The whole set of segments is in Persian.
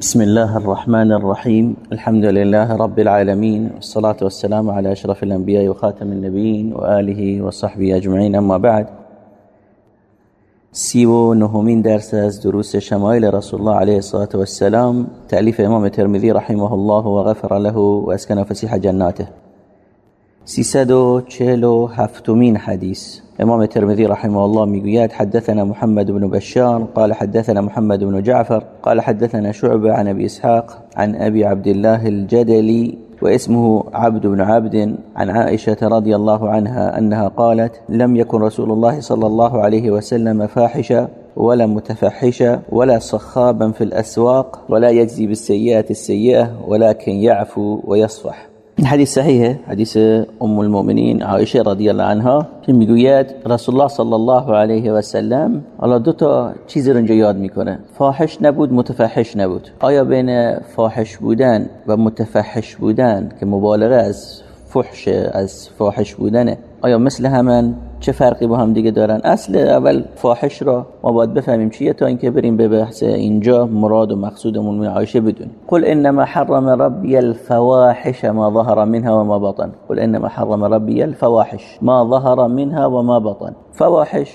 بسم الله الرحمن الرحيم. الحمد لله رب العالمين والصلاة والسلام على أشرف الأنبياء وخاتم النبيين وآله وصحبه أجمعين. أما بعد سی و درس دروس شمائل رسول الله عليه الصلاة والسلام. تأليف إمام الترمذي رحمه الله وغفر له وأسكن فسيح جناته. چهل و هفتمین حدیث إمام الترمذي رحمه الله میگوید حدثنا محمد بن بشار قال حدثنا محمد بن جعفر قال حدثنا شعبة عن أبي إسحاق عن أبي عبد الله الجدلي واسمه عبد بن عبد عن عائشة رضي الله عنها أنها قالت لم يكن رسول الله صلى الله عليه وسلم فاحشا ولا متفحشا ولا صخابا في الأسواق ولا يجزي بالسيئة السيئة ولكن يعفو ويصفح. این حدیث صحیحه حدیث ام المؤمنین عایشه رضی الله عنها که می‌گوید رسول الله صلی الله علیه و سلم حالا دو تا چیز رو اینجا یاد می‌کنه فاحش نبود متفحش نبود. آیا بین فاحش بودن و متفحش بودن که مبالغه از فحش از فاحش بودنه. آیا مثل همن چه فرقی با هم دیگه دارن؟ اصل اول فاحش را ما باید بفهمیم چیه تا اینکه بریم به بحث اینجا مراد و مقصودمون من عایشه قل انما حرم ربي الفواحش ما ظهر منها وما بطن. قل انما حرم ربي الفواحش ما ظهر منها وما بطن. فواحش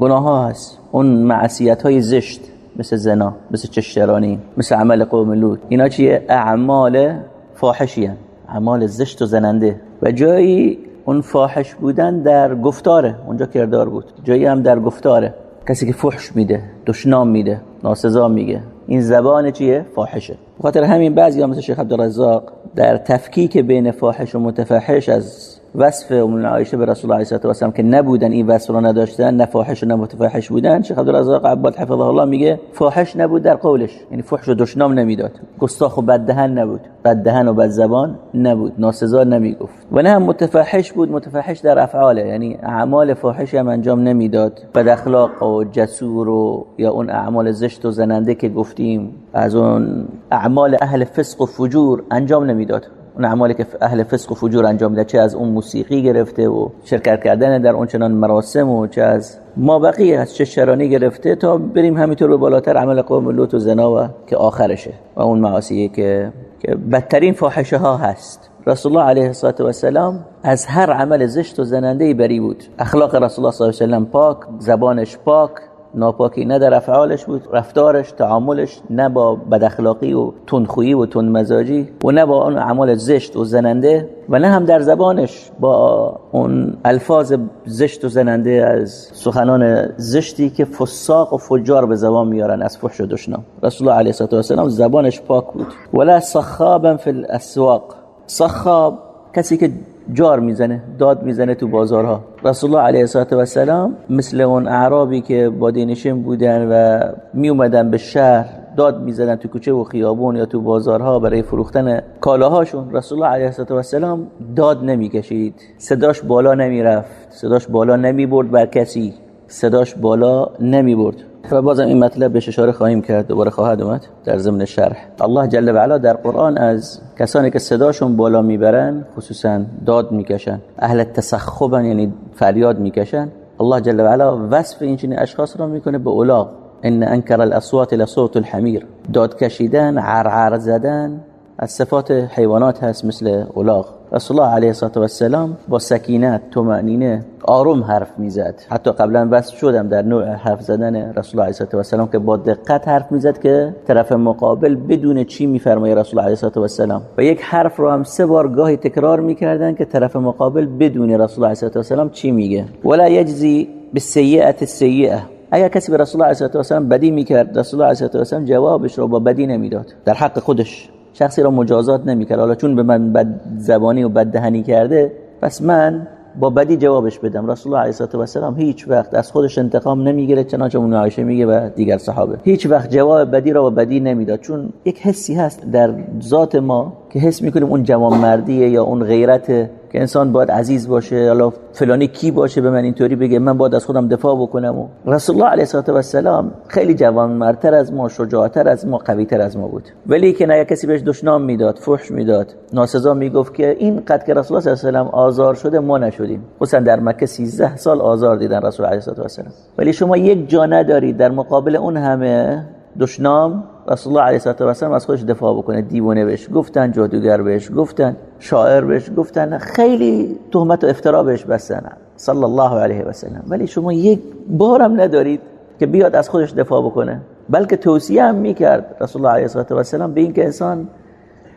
گناه ها هست. اون معصیت های زشت مثل زنا مثل چشترانی مثل عمل قوم لوط. اینا چیه؟ اعمال فاحشی اعمال زشت و زننده. و جایی اون فاحش بودن در گفتاره. اونجا کردار بود. جایی هم در گفتاره. کسی که فحش میده دشنام میده ناسزا میگه. این زبان چیه؟ فاحشه. بخاطر همین بعضی هم مثل شیخ عبدالرزاق در تفکیک بین فاحش و متفحش از وصف ام عایشه به رسول الله علیه و که نبودن این وصف رو نداشتن نه فاحش و نه متفحش بودن. شیخ عبدالرزاق عباد حفظه الله میگه فاحش نبود در قولش یعنی فحش و دشنام نمی‌داد. گستاخ و بددهن نبود بددهن و بد زبان نبود ناسزا نمی‌گفت. و نه هم متفحش بود متفحش در افعاله یعنی اعمال فاحش هم انجام نمی‌داد. بد اخلاق و جسور و یا اون اعمال زشت و زننده که گفتیم از اون اعمال اهل فسق و فجور انجام نمی‌داد. اون اعمالی که اهل فسق و فجور انجام میده چه از اون موسیقی گرفته و شرکت کردن در اون چنان مراسم و چه از ما بقیه از چه شرانی گرفته تا بریم همینطور به بالاتر عمل قوم لوط و زنا و که آخرشه و اون معاصیه که که بدترین فاحشه ها هست. رسول الله علیه الصلاه و السلام از هر عمل زشت و زننده بری بود. اخلاق رسول الله صلی الله علیه و پاک زبانش پاک ناپاکی نه در افعالش بود رفتارش تعاملش نه با بداخلاقی و تندخویی و تندمزاجی و نه با اون اعمال زشت و زننده و نه هم در زبانش با اون الفاظ زشت و زننده از سخنان زشتی که فساق و فجار به زبان میارن از فحش و دشنام. رسول الله علیه و سلم زبانش پاک بود. ولا صخابا فی الاسواق. صخاب کسی که جار می‌زنه داد می‌زنه تو بازارها. رسول الله علیه و سلام مثل اون اعرابی که با دینشین بودن و می اومدن به شهر داد می‌زدن تو کوچه و خیابون یا تو بازارها برای فروختن کالاهاشون رسول الله علیه و سلام داد نمی‌کشید. صداش بالا نمی‌رفت صداش بالا نمی برد بر کسی صداش بالا نمی برد و بازم این مطلب بهش اشاره خواهیم کرد. دوباره خواهد اومد در ضمن شرح. الله جل و علا در قرآن از کسانی که صداشون بالا می‌برن خصوصا داد می‌کشن اهل سخبن یعنی فریاد می‌کشن الله جل و علا وصف این اشخاص را می‌کنه به الاغ. إن أنكر الأصوات لصوت الحمير. داد کشیدن عرعر زدن از صفات حیوانات هست مثل الاغ. رسول الله علیه و السلام با سکینت و طمأنینه آروم حرف می‌زد. حتی قبلا بحث شدم در نوع حرف زدن رسول الله علیه و السلام که با دقت حرف می‌زد که طرف مقابل بدونه چی میفرمایه رسول الله علیه و السلام. و یک حرف رو هم سه بار گاهی تکرار می‌کردن که طرف مقابل بدونه رسول الله علیه و السلام چی میگه. ولا یجزی بالسیئه السیئه. اگر کسی به رسول الله علیه و السلام بدی می‌کرد رسول الله علیه و السلام جوابش رو با بدی نمی‌داد. در حق خودش. شخصی را مجازات نمی‌کرد. حالا چون به من بد زبانی و بد دهنی کرده پس من با بدی جوابش بدم. رسول الله علیه و سلام هیچ وقت از خودش انتقام نمی‌گیره چنانچه اون عایشه میگه و دیگر صحابه. هیچ وقت جواب بدی را با بدی نمی‌داد چون یک حسی هست در ذات ما که حس می‌کنیم اون جوان مردیه یا اون غیرت که انسان باید عزیز باشه حالا فلانی کی باشه به من اینطوری بگه من باید از خودم دفاع بکنم و رسول الله علیه و السلام خیلی جوان مرتر از ما شجاعتر از ما قویتر از ما بود. ولی که نه کسی بهش دشنام می‌داد فحش می‌داد ناسزا می‌گفت که این قد که رسول الله صلی الله علیه و آزار شده ما نشدیم. خصوصا در مکه 13 سال آزار دیدن رسول علیه و السلام ولی شما یک جا ندارید در مقابل اون همه دشنام رسول الله علیه و سلم از خودش دفاع بکنه. دیوانه بهش گفتن جادوگر بهش گفتن شاعر بهش گفتن. خیلی تهمت و افترا بهش بستن. صلی الله علیه و سلم ولی شما یک بارم ندارید که بیاد از خودش دفاع بکنه. بلکه توصیه هم می‌کرد رسول الله علیه و سلم به اینکه انسان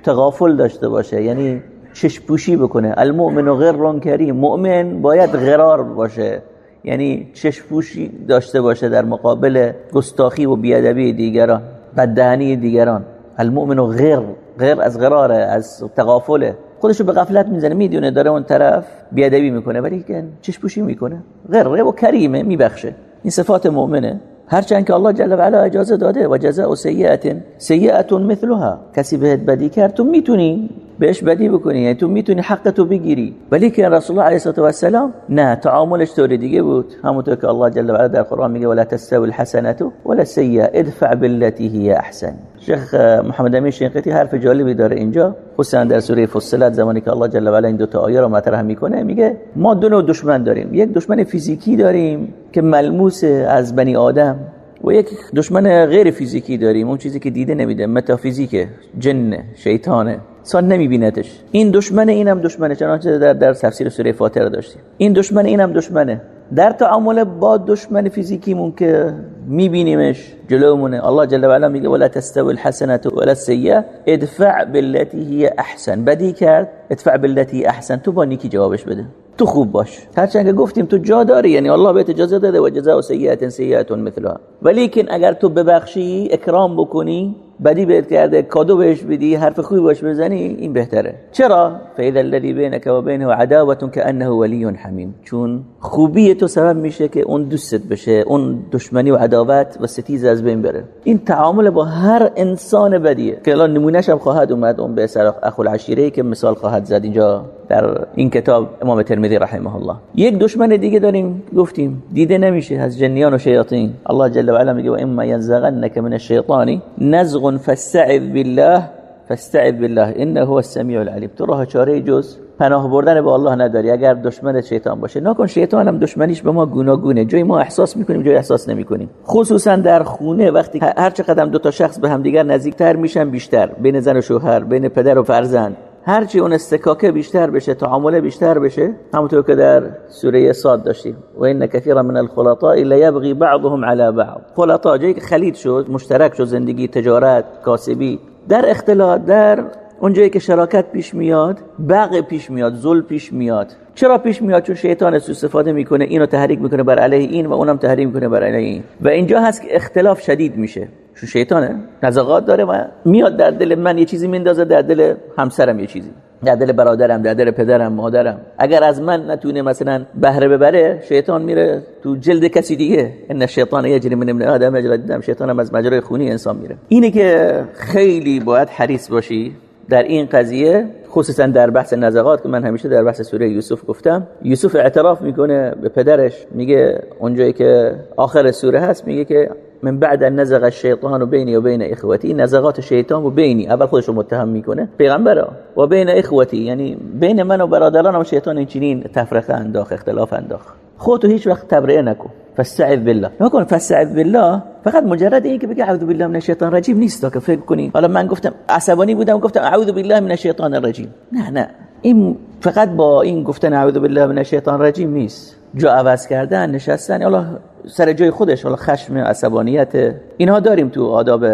تغافل داشته باشه. یعنی چشم پوشی بکنه. المؤمن و غیر کریم. مؤمن باید غرار باشه. یعنی چشم پوشی داشته باشه در مقابل گستاخی و بیادبی دیگران. بددهنی دیگران. المؤمن و غیر غیر از غراره از تغافله. خودشو به غفلت می‌زنه. می‌دونه داره اون طرف بیادبی می‌کنه ولی چشم پوشی می‌کنه. غیر و کریمه میبخشه. این صفات مؤمنه. هرچند که الله جل و علا اجازه داده و جزاء سیئت سیئت مثلها. کسی بهت بدی کرد تو می‌تونی بهش بدی بکنی. یعنی تو می‌تونی حق تو بگیری. ولی که رسول الله علیه و السلام نه تعاملش طور دیگه بود. همونطور که الله جل و علا در قرآن میگه ولا تستوي الحسنه ولا السيئه ادفع بالتي هي احسن. شیخ محمد امین شنقیطی حرف جالبی داره اینجا. خصوصا در سوره فصلت زمانی که الله جل و علا این دو تا آیه رو مطرح می‌کنه میگه ما دو نوع دشمن داریم. یک دشمن فیزیکی داریم که ملموس از بنی آدم. و یک دشمن غیر فیزیکی داریم اون چیزی که دیده نمیده متافیزیکه جن شیطانه سان نمیبینتش این دشمن اینم دشمنه چنانچه در در تفسیر سوره فاتحه داشتیم. این دشمن اینم دشمنه. در تعامل با دشمن فیزیکیمون که میبینیمش جلومونه الله جل و علا میگه ولا تستوي الحسنه ولا السيئه ادفع بالتي هي احسن بدی کرد ادفع بالتي احسن تو با نیکی جوابش بده. تو خوب باش. هرچند که گفتیم تو جا داری یعنی الله بهت اجازه داده و جزاء سیئه سیئه مثلها. ولیکن اگر تو ببخشی اکرام بکنی بدی بهت کرده کادو بهش بدی حرف خوبی باش بزنی این بهتره. چرا؟ فاذا الذي بينك وبينه عداوه كانه ولي حمیم چون خوبی تو سبب میشه که اون دوستت بشه اون دشمنی و عداوت و ستیز از بین بره. این تعامل با هر انسان بدیه. که الان نمونهش هم خواهد اومد اون به سر اخو العشیره که مثال خواهد زد اینجا در این کتاب امام ترمذی رحمه الله. یک دشمن دیگه داریم گفتیم. دیده نمیشه از جنیان و شیاطین. الله جل و علا میگه و اما ينزغنك من الشیطان نزغ فاستعذ بالله. فاستعذ بالله انه هو السمیع العلیم تو راه چاره جز پناه بردن به الله نداری. اگر دشمن شیطان باشه نکن شیطان هم دشمنیش به ما گوناگونه. جای ما احساس می‌کنیم جای احساس نمی‌کنیم. خصوصا در خونه وقتی هر چقدر دو تا شخص به هم دیگر نزدیکتر میشن بیشتر. بین زن و شوهر بین پدر و فرزند. هرچی اون استکاکه بیشتر بشه تعامل بیشتر بشه همونطور که در سوره صاد داشتیم. و این کثیر من الخلطاء یبغی بعضهم على بعض. خلطاء جایی که خلید شد مشترک شد زندگی تجارت کاسبی. در اختلاط در اونجایی که شراکت پیش میاد بغ پیش میاد ظلم پیش میاد. چرا پیش میاد؟ چون شیطان سو استفاده می‌کنه اینو تحریک می‌کنه بر علیه این و اونم تحریک می‌کنه بر علیه این. و اینجا هست که اختلاف شدید میشه. چون شیطانه نزاقات داره و میاد در دل من یه چیزی میندازه در دل همسرم یه چیزی. در دل برادرم در دل پدرم مادرم. اگر از من نتونه مثلا بهره ببره شیطان میره تو جلد کسی دیگه. ان الشیطان یجری من ابن آدم اجرا دیدم شیطان از مجرای خونی انسان میره. اینه که خیلی باید حریص باشی. در این قضیه خصوصا در بحث نزغات که من همیشه در بحث سوره یوسف گفتم یوسف اعتراف می‌کنه به پدرش میگه اونجایی که آخر سوره هست میگه که من بعد نزغ الشیطان بینی و بین اخوتی نزغات شیطان و بینی اول خودش رو متهم می‌کنه پیغمبر و بین اخوتی یعنی بین من و برادرانم شیطان این چنین تفرقه انداخت اختلاف انداخت. خودتو هیچ وقت تبرئه نکن. فاستعذ بالله. نکن فاستعذ بالله فقط مجرد اینکه بگی اعوذ بالله من الشیطان الرجیم نیست که فکر کنی. حالا من گفتم عصبانی بودم گفتم اعوذ بالله من الشیطان الرجیم. نه نه. این فقط با این گفتن اعوذ بالله من الشیطان الرجیم نیست. جا عوض کردن نشستن حالا سر جای خودش حالا خشم عصبانیت. اینها داریم تو آداب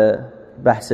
بحث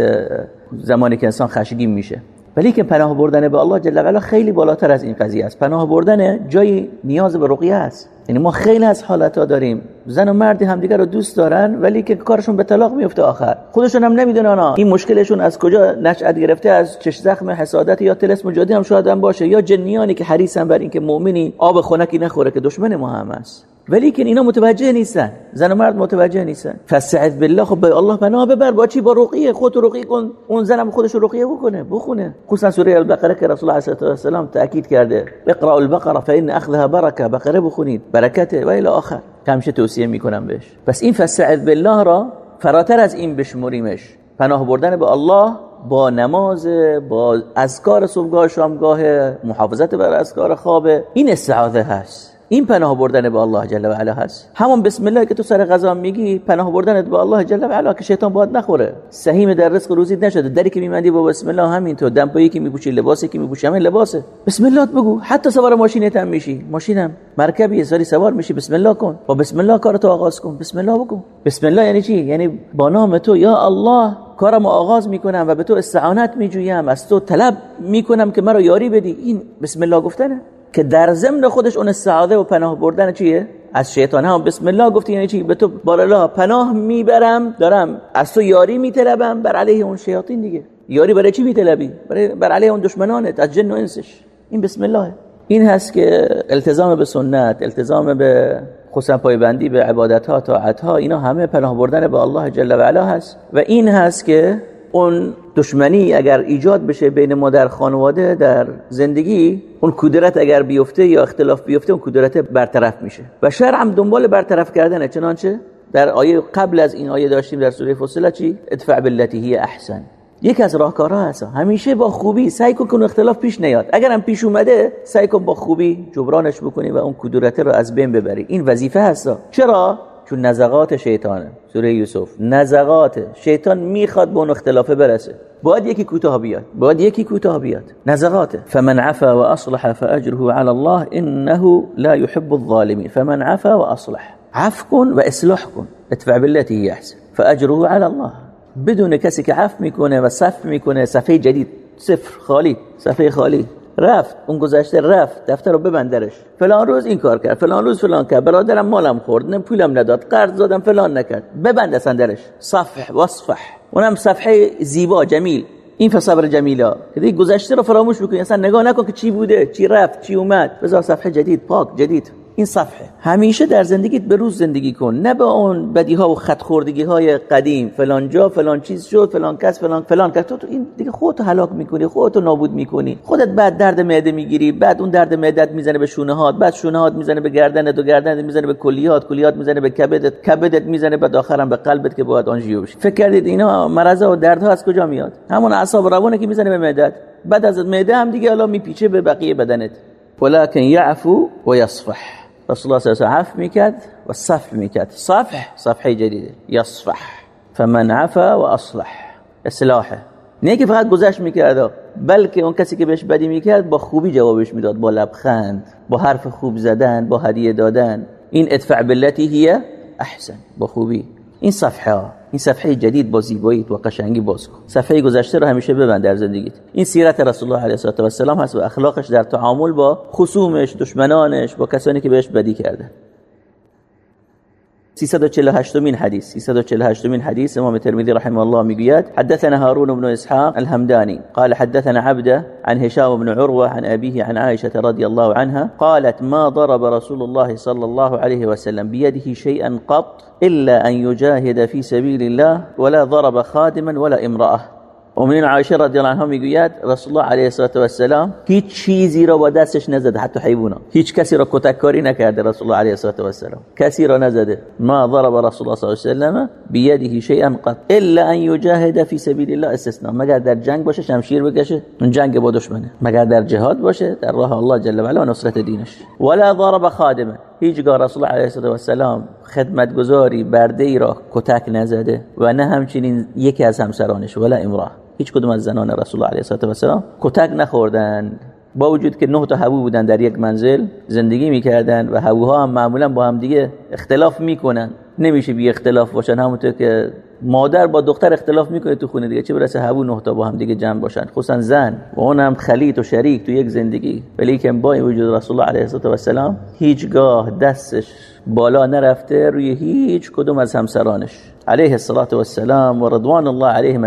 زمانی که انسان خشمگین میشه. ولی که پناه بردن به الله جل و خیلی بالاتر از این قضیه است. پناه بردن جای نیاز به رقیه است. یعنی ما خیلی از حالت ها داریم. زن و مردی همدیگه رو دوست دارن ولی که کارشون به طلاق میفته آخر. خودشون هم نمی‌دونن این مشکلشون از کجا نشأت گرفته؟ از چش زخم حسادت یا تلس مجادی هم شاید هم باشه یا جنیانی که حریصن بر اینکه مؤمنی آب خنکی نخوره که دشمن ما هم است. ولی که اینا متوجه نیستن. زن و مرد متوجه نیستن. فاستعذ بالله خب به الله پناه ببر. با چی؟ با رقیه. خودت رقیه کن. اون زنم خودش رقیه بکنه بخونه. خصوصا سوره البقره که رسول الله صلی الله علیه و سلم تاکید کرده. اقرا البقره فان اخذها برکه بقره بخونید. برکته و الی آخر. همیشه توصیه می‌کنم بهش. پس این فاستعذ بالله را فراتر از این بشمریمش. پناه بردن به الله با نماز با اذکار صبحگاه شامگاه محافظت بر اذکار خوابه این استعاذه هست. این پناه بردن به الله جل و علا هست. همون بسم الله که تو سر غذا میگی پناه بردنت به الله جل و علا که شیطان باید نخوره. سهیم در رزق روزید نشده. دری که میمندی با بسم الله همین تو دمپایی که میپوشی لباسی که میپوشی همین لباسه. بسم الله بگو. حتی سوار ماشینت هم میشی. ماشینم. مرکبی سری سوار میشی. بسم الله کن. با بسم الله کارتو آغاز کن. بسم الله بگو. بسم الله یعنی چی؟ یعنی با نام تو یا الله کارم آغاز می‌کنم و به تو استعانت میجویم. از تو طلب می‌کنم که مرا یاری بدی. این بسم الله گفتنه. که در ضمن خودش اون استعاده و پناه بردن چیه؟ از شیطان هم بسم الله گفتی یعنی چی؟ به تو بالا پناه می‌برم دارم. از تو یاری میطلبم بر علیه اون شیاطین دیگه. یاری برای چی میطلبی برای بر علیه اون دشمنانت از جن و انسش. این بسم الله. این هست که التزام به سنت التزام به خصوصا پایبندی به عبادت ها طاعت ها اینا همه پناه بردن به الله جل و علا هست. و این هست که اون دشمنی اگر ایجاد بشه بین مادر خانواده در زندگی اون کدرت اگر بیفته یا اختلاف بیفته اون کدرت برطرف میشه. و شرع هم دنبال برطرف کردنه. چنانچه در آیه قبل از این آیه داشتیم در سوره فصله چی؟ ادفع بالتي هی احسن. یکی از راهکارها هست. همیشه با خوبی سعی کن که اختلاف پیش نیاد. اگر هم پیش اومده سعی کن با خوبی جبرانش بکنی و اون کدورت رو از بین ببری. این وظیفه هست. چرا؟ چون نزغات شیطانه. سوره یوسف. نزغات. شیطان می‌خواد به اون اختلافه برسه. باید یکی کوتاه بیاد. باید یکی کوتاه بیاد. نزغاته فمن عفا و اصلح فاجره على الله انه لا يحب الظالمين فمن عفا و اصلح. عف کن و اصلاح کن. اتبع بالتي هي احسن. فاجره على الله. بدون کسی که عفو می‌کنه و صف می‌کنه صفحه جدید. صفر. خالی. صفحه خالی. رفت اون گذشته رفت دفتر رو ببندرش فلان روز این کار کرد فلان روز فلان کرد. برادرم مالم خورد نه پولم نداد قرض دادم فلان نکرد. ببند اصلا درش. صفح وصفح. اونم صفحه زیبا جمیل. این فصبر جمیلا. که گذشته رو فراموش بکنی. اصلا نگاه نکن که چی بوده چی رفت چی اومد. بذار صفحه جدید پاک جدید. این صفحه. همیشه در زندگیت به روز زندگی کن. نه به اون بدی ها و خط خوردگی های قدیم. فلان جا فلان چیز شد فلان کس فلان فلان کس. تو, این دیگه خودت هلاک می‌کنی خودت نابود می‌کنی. خودت بعد درد معده می‌گیری بعد اون درد معدت می‌زنه به شونه هات بعد شونه هات می‌زنه به گردنت و گردنت می‌زنه به کلیات کلیات می‌زنه به کبدت کبدت می‌زنه بعد آخرم به قلبت که باید آنژیو بشه فکر کردید اینا مرضا و دردها از کجا میاد؟ همون اعصاب روانه که می‌زنه به معدت. بعد از معده هم دیگه الان میپیچه به بقیه بدنت. ولكن يعفو ويصفح رسول الله صلی الله علیه و عفو می‌کرد و صفح می‌کرد صفح صفحه جدیده یصفح فمن عفا و اصلح اصلاحه نه که فقط گذشت می‌کرد بلکه اون کسی که بهش بدی می‌کرد با خوبی جوابش می‌داد با لبخند با حرف خوب زدن با هدیه دادن این ادفع بالتي هي احسن با خوبی این صفحه ها این صفحه جدید با زیبایی و قشنگی باز کن. صفحه گذشته رو همیشه ببند در زندگیت. این سیرت رسول الله علیه و السلام هست و اخلاقش در تعامل با خصومش دشمنانش با کسانی که بهش بدی کرده. 348 من حديث 348 من حديث امام الترمذي رحمه الله میگوید حدثنا هارون بن إسحاق الهمداني قال حدثنا عبده عن هشام بن عروة عن أبيه عن عائشة رضي الله عنها قالت ما ضرب رسول الله صلى الله عليه وسلم بيده شيئا قط إلا أن يجاهد في سبيل الله ولا ضرب خادما ولا امرأة. امین عایشه رضی الله عنها می‌گوید رسول الله علیه و السلام هیچ چیزی را با دستش نزده حتی حیونا هیچ کسی را کتک کاری نکرده رسول الله علیه و السلام کسی را نزده. ما ضرب رسول الله صلی الله علیه و سلم بيده شيئا قط. الا ان يجاهد في سبيل الله استثناء. مگر در جنگ باشه شمشیر بکشه اون جنگ با دشمنه. مگر در جهاد باشه در راه الله جل و علا نصرت دینش. ولا ضرب خادمه. هیچگاه رسول الله علیه و السلام خدمتگزاری برده ای را کتک نزده و نه همچنین یکی از همسرانش ولا امراه هیچ کدوم از زنان رسول الله علیه و السلام کتک نخوردن. با وجود که نه تا هوو بودن در یک منزل زندگی می‌کردن و هووها هم معمولا با هم دیگه اختلاف می‌کنن. نمیشه بی اختلاف باشن همونطور که مادر با دختر اختلاف می‌کنه تو خونه دیگه. چه برسه هوو نه تا با هم دیگه جمع باشن؟ خصوصا زن. و اونم خلیط و شریک تو یک زندگی. ولی که با وجود رسول الله علیه و السلام هیچگاه دستش بالا نرفته روی هیچ کدوم از همسرانش. علیه الصلاة والسلام و رضوان الله علیهم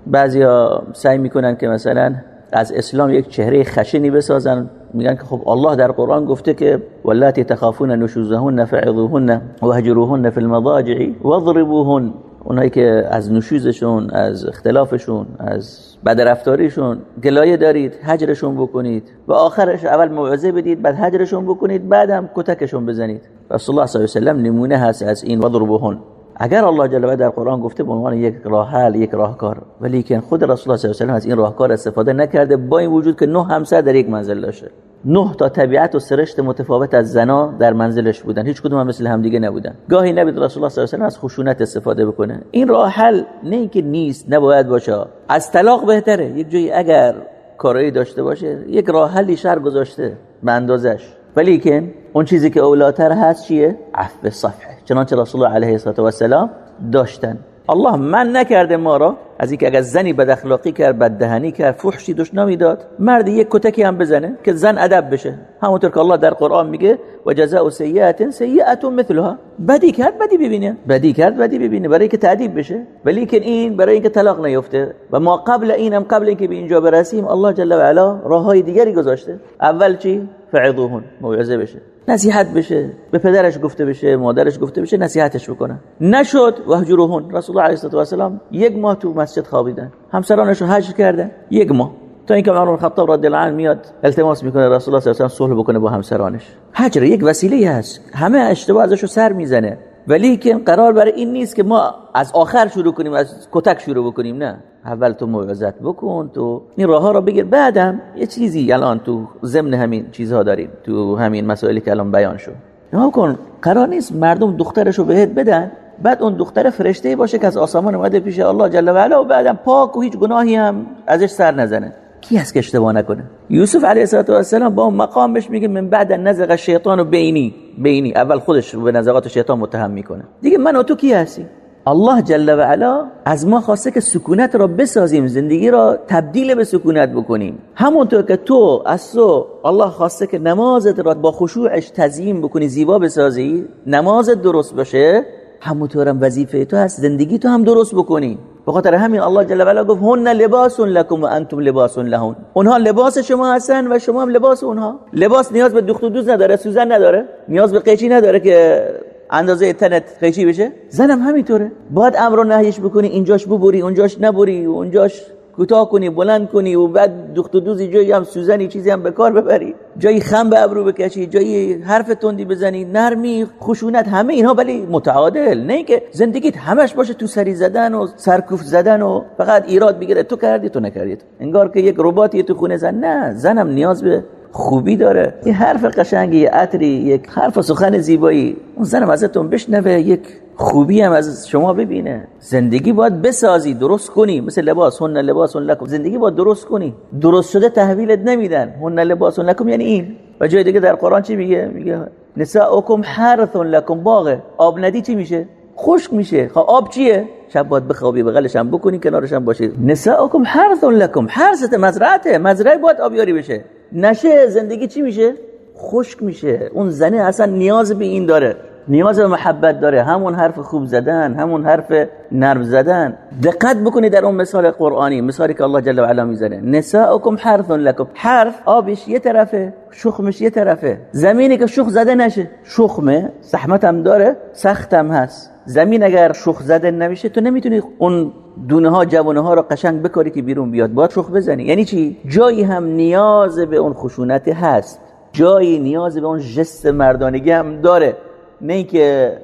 اجمعین بعضیا سعی می‌کنن که مثلا از اسلام یک چهره خشنی بسازن. میگن که خب الله در قرآن گفته که واللاتی تخافون نشوزهن فعظوهن وهجروهن فی المضاجع واضربوهن. اونایی که از نشوزشون از اختلافشون از بدرفتاریشون گلایه دارید هجرشون بکنید. و آخرش اول موعظه بدید بعد هجرشون بکنید بعدم کتکشون بزنید. رسول الله صلی الله علیه و سلم نمونه هست از این واضربوهن. اگر الله جل و در قرآن گفته به عنوان یک راه حل یک راهکار ولی که خود رسول الله صلی الله علیه و از این راهکار استفاده نکرده با این وجود که نه همسر در یک منزل داشته. نه تا طبیعت و سرشت متفاوت از زنا در منزلش بودن. هیچ کدوم هم مثل همدیگه نبودن. گاهی نبید رسول الله صلی الله علیه و از خشونت استفاده بکنه. این راه حل نه اینکه نیست نباید باشه. از طلاق بهتره. یک جایی اگر کارایی داشته باشه یک راه حلی شر گذاشته به اندازش. ولی که اون چیزی که اولاتر هست چیه؟ عفو صفحه. چنانچه رسول الله علیه و السلام داشتن. الله من نکرده ما را از اینکه اگر زنی بد اخلاقی کرد بد دهنی کرد فحشی دشنامی داد مرد یک کتکی هم بزنه که زن ادب بشه. همونطور که الله در قرآن میگه و جزاء سیئات سیئات مثلها. بدی کرد بدی ببینه. بدی کرد بدی ببینه. برای که تعذیب بشه. ولی که این برای اینکه طلاق نیفته. و ما قبل اینم قبل اینکه به اینجا برسیم الله جل و علا راههای دیگری گذاشته. اول چی؟ فعظوهن موعظه بشه. نصیحت بشه به پدرش گفته بشه مادرش گفته بشه نصیحتش بکنه. نشد وهجروهن رسول الله علیه و السلام یک ماه تو مسجد خوابیدن. همسرانش رو هجر کردن. یک ماه. تا اینکه عمر خطاب رضی الله عنه میاد التماس می‌کنه رسول الله صلی الله علیه و صلح بکنه با همسرانش. هجر یک وسیله هست. همه اشتباه ازشو سر می‌زنه. ولی که قرار برای این نیست که ما از آخر شروع کنیم از کتک شروع بکنیم نه. اول تو موعظت بکن تو این راه ها رو بگیر. بعدم یه چیزی الان تو ضمن همین چیزها داریم تو همین مسائلی که الان بیان شد. نها کن قرار نیست مردم دخترشو بهت بدن بعد اون دختر فرشته باشه که از آسمان اومده پیش الله جل و علا و بعدم پاک و هیچ گناهی هم ازش سر نزنه. کی هست که اشتباه نکنه؟ یوسف علیه السلام با اون مقام بهش میگه من بعد نزغ شیطان و بینی. بینی. اول خودش به نزغات شیطان متهم می‌کنه. دیگه من و تو کی هستی الله جل و علا از ما خواسته که سکونت را بسازیم زندگی را تبدیل به سکونت بکنیم. همونطور که تو از تو الله خواسته که نمازت را با خشوعش تزیین بکنی زیبا بسازی نمازت درست باشه همونطورم وظیفه تو هست زندگی تو هم درست بکنی. به خاطر همین الله جل و علا گفت هن لباس لکم و انتم لباس لهون اونها لباس شما هستن و شما هم لباس اونها. لباس نیاز به دخت و دوز نداره سوزن نداره. نیاز به قیچی نداره که اندازه تنت قیچی بشه. زنم همینطوره. باید امر و نهیش بکنی اینجاش ببری اونجاش نبری اونجاش کوتاه کنی بلند کنی و بعد دخت و دوزی جایی هم سوزنی چیزی هم به کار ببری. جایی خم به ابرو بکشی جایی حرف تندی بزنی نرمی خشونت همه اینها. ولی متعادل نه که زندگیت همش باشه تو سری زدن و سرکوف زدن و فقط ایراد بگیره. تو کردی تو نکردی. انگار که یک رباتی تو خونه زن. نه زنم نیاز به خوبی داره. یه حرف قشنگی یه عطری یک حرف و سخن زیبایی. اون زنم ازتون بشنوه یک خوبی هم از شما ببینه. زندگی باید بسازی درست کنی. مثل لباس هن لباس لکم. زندگی باید درست کنی. درست شده تحویلت نمیدن. هن لباس لکم یعنی این. و جای دیگه در قرآن چی میگه؟ میگه نساؤکم حرث لکم. باغه. آب ندی چی میشه؟ خشک میشه. خب آب چیه؟ شب باید بخوابی بغلش هم بکنی کنارش هم باشی. نساؤکم حرث لکم. حرثت مزرعته. مزرعه باید آبیاری بشه. نشه زندگی چی میشه؟ خشک میشه. اون زنه اصلا نیاز به این داره. نیاز به محبت داره. همون حرف خوب زدن همون حرف نرم زدن. دقت بکنید در اون مثال قرآنی مثالی که الله جل و علا می‌زنه نساؤکم حرث لکم. حرف آبش یه طرفه شخمش یه طرفه. زمینی که شخ زده نشه شخمه زحمت هم داره سخت هم هست. زمین اگر شخ زده نمیشه تو نمی‌تونی اون دونه ها جوانه ها رو قشنگ بکاری که بیرون بیاد باید شخ بزنی. یعنی چی؟ جایی هم نیاز به اون خشونت هست. جایی نیاز به اون جست مردانگی هم داره. نه که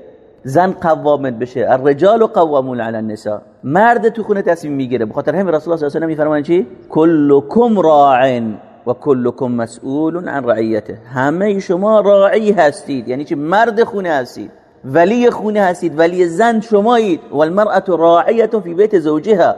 زن قوامت بشه. الرجال قوامون علی النساء. مرد تو خونه تصمیم می‌گیره. بخاطر همین رسول الله صلی الله علیه و میفرمایند چی؟ کلکم راع و کلکم مسئول عن رعیته. همه شما راعی هستید. یعنی چی؟ مرد خونه هستید. ولی خونه هستید. ولی زن شمایید. و المرأة راعیه فی بیت زوجها.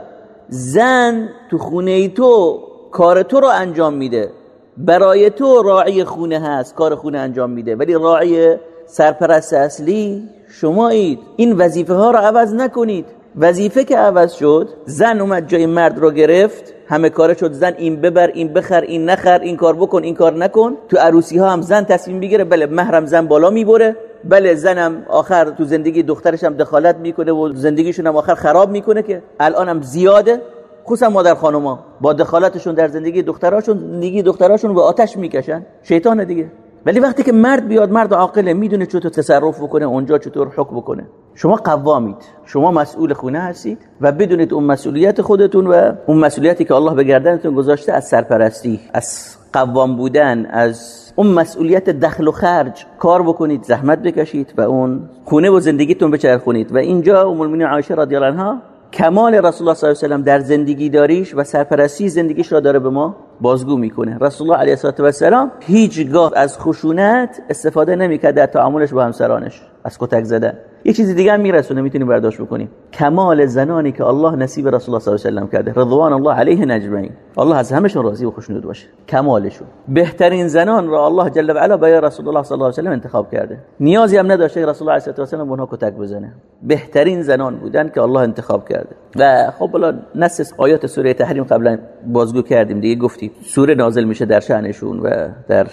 زن تو خونه تو کار تو رو انجام میده. برای تو راعی خونه هست. کار خونه انجام میده. ولی راعی سرپرست اصلی شمایید. این وظیفه ها رو عوض نکنید. وظیفه که عوض شد زن اومد جای مرد رو گرفت. همه کاره شد زن این ببر این بخر این نخر این کار بکن این کار نکن. تو عروسی ها هم زن تصمیم بگیره بله محرم زن بالا می‌بره بله زنم آخر تو زندگی دخترش هم دخالت می‌کنه و زندگیشون هم آخر خراب می‌کنه که الان هم زیاده. خصوصا مادر خانوما با دخالتشون در زندگی دختراشون زندگی دختراشون به آتش می‌کشن. شیطان دیگه. ولی وقتی که مرد بیاد مرد عاقله می‌دونه چطور تصرف بکنه اونجا چطور حکم بکنه. شما قوامید. شما مسئول خونه هستید و بدونید اون مسئولیت خودتون و اون مسئولیتی که الله به گردنتون گذاشته از سرپرستی از قوام بودن از اون مسئولیت دخل و خرج. کار بکنید زحمت بکشید و اون خونه و زندگیتون بچرخونید. و اینجا ام المؤمنین عایشه رضی الله عنها کمال رسول الله صلی الله علیه و در زندگی داریش و سرپرستی زندگیش را داره به ما بازگو می‌کنه. رسول الله علیه السلام هیچگاه از خشونت استفاده نمی‌کرد در تعاملش با همسرانش. از کتک زدن یه چیزی دیگه هم میرسونه می‌تونیم برداشت بکنیم. کمال زنانی که الله نصیب رسول الله صلی الله علیه و کرده. رضوان الله علیه نجمعین الله از همشون راضی و خوشنود باشه. کمالشون. بهترین زنان را الله جل و علا برای رسول الله صلی الله علیه و سلم انتخاب کرده. نیازی هم نداشته رسول الله علیه و سلم اونها کتک بزنه. بهترین زنان بودن که الله انتخاب کرده. و خب بالا نص آیات سوره تحریم قبلا بازگو کردیم دیگه. گفتیم سوره نازل میشه در شأنشون و در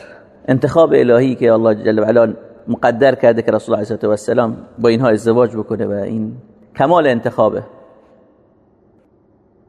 انتخاب الهی که الله جل و علا مقدر کرده که رسول الله علیه و سلام با اینها ازدواج بکنه و این کمال انتخابه.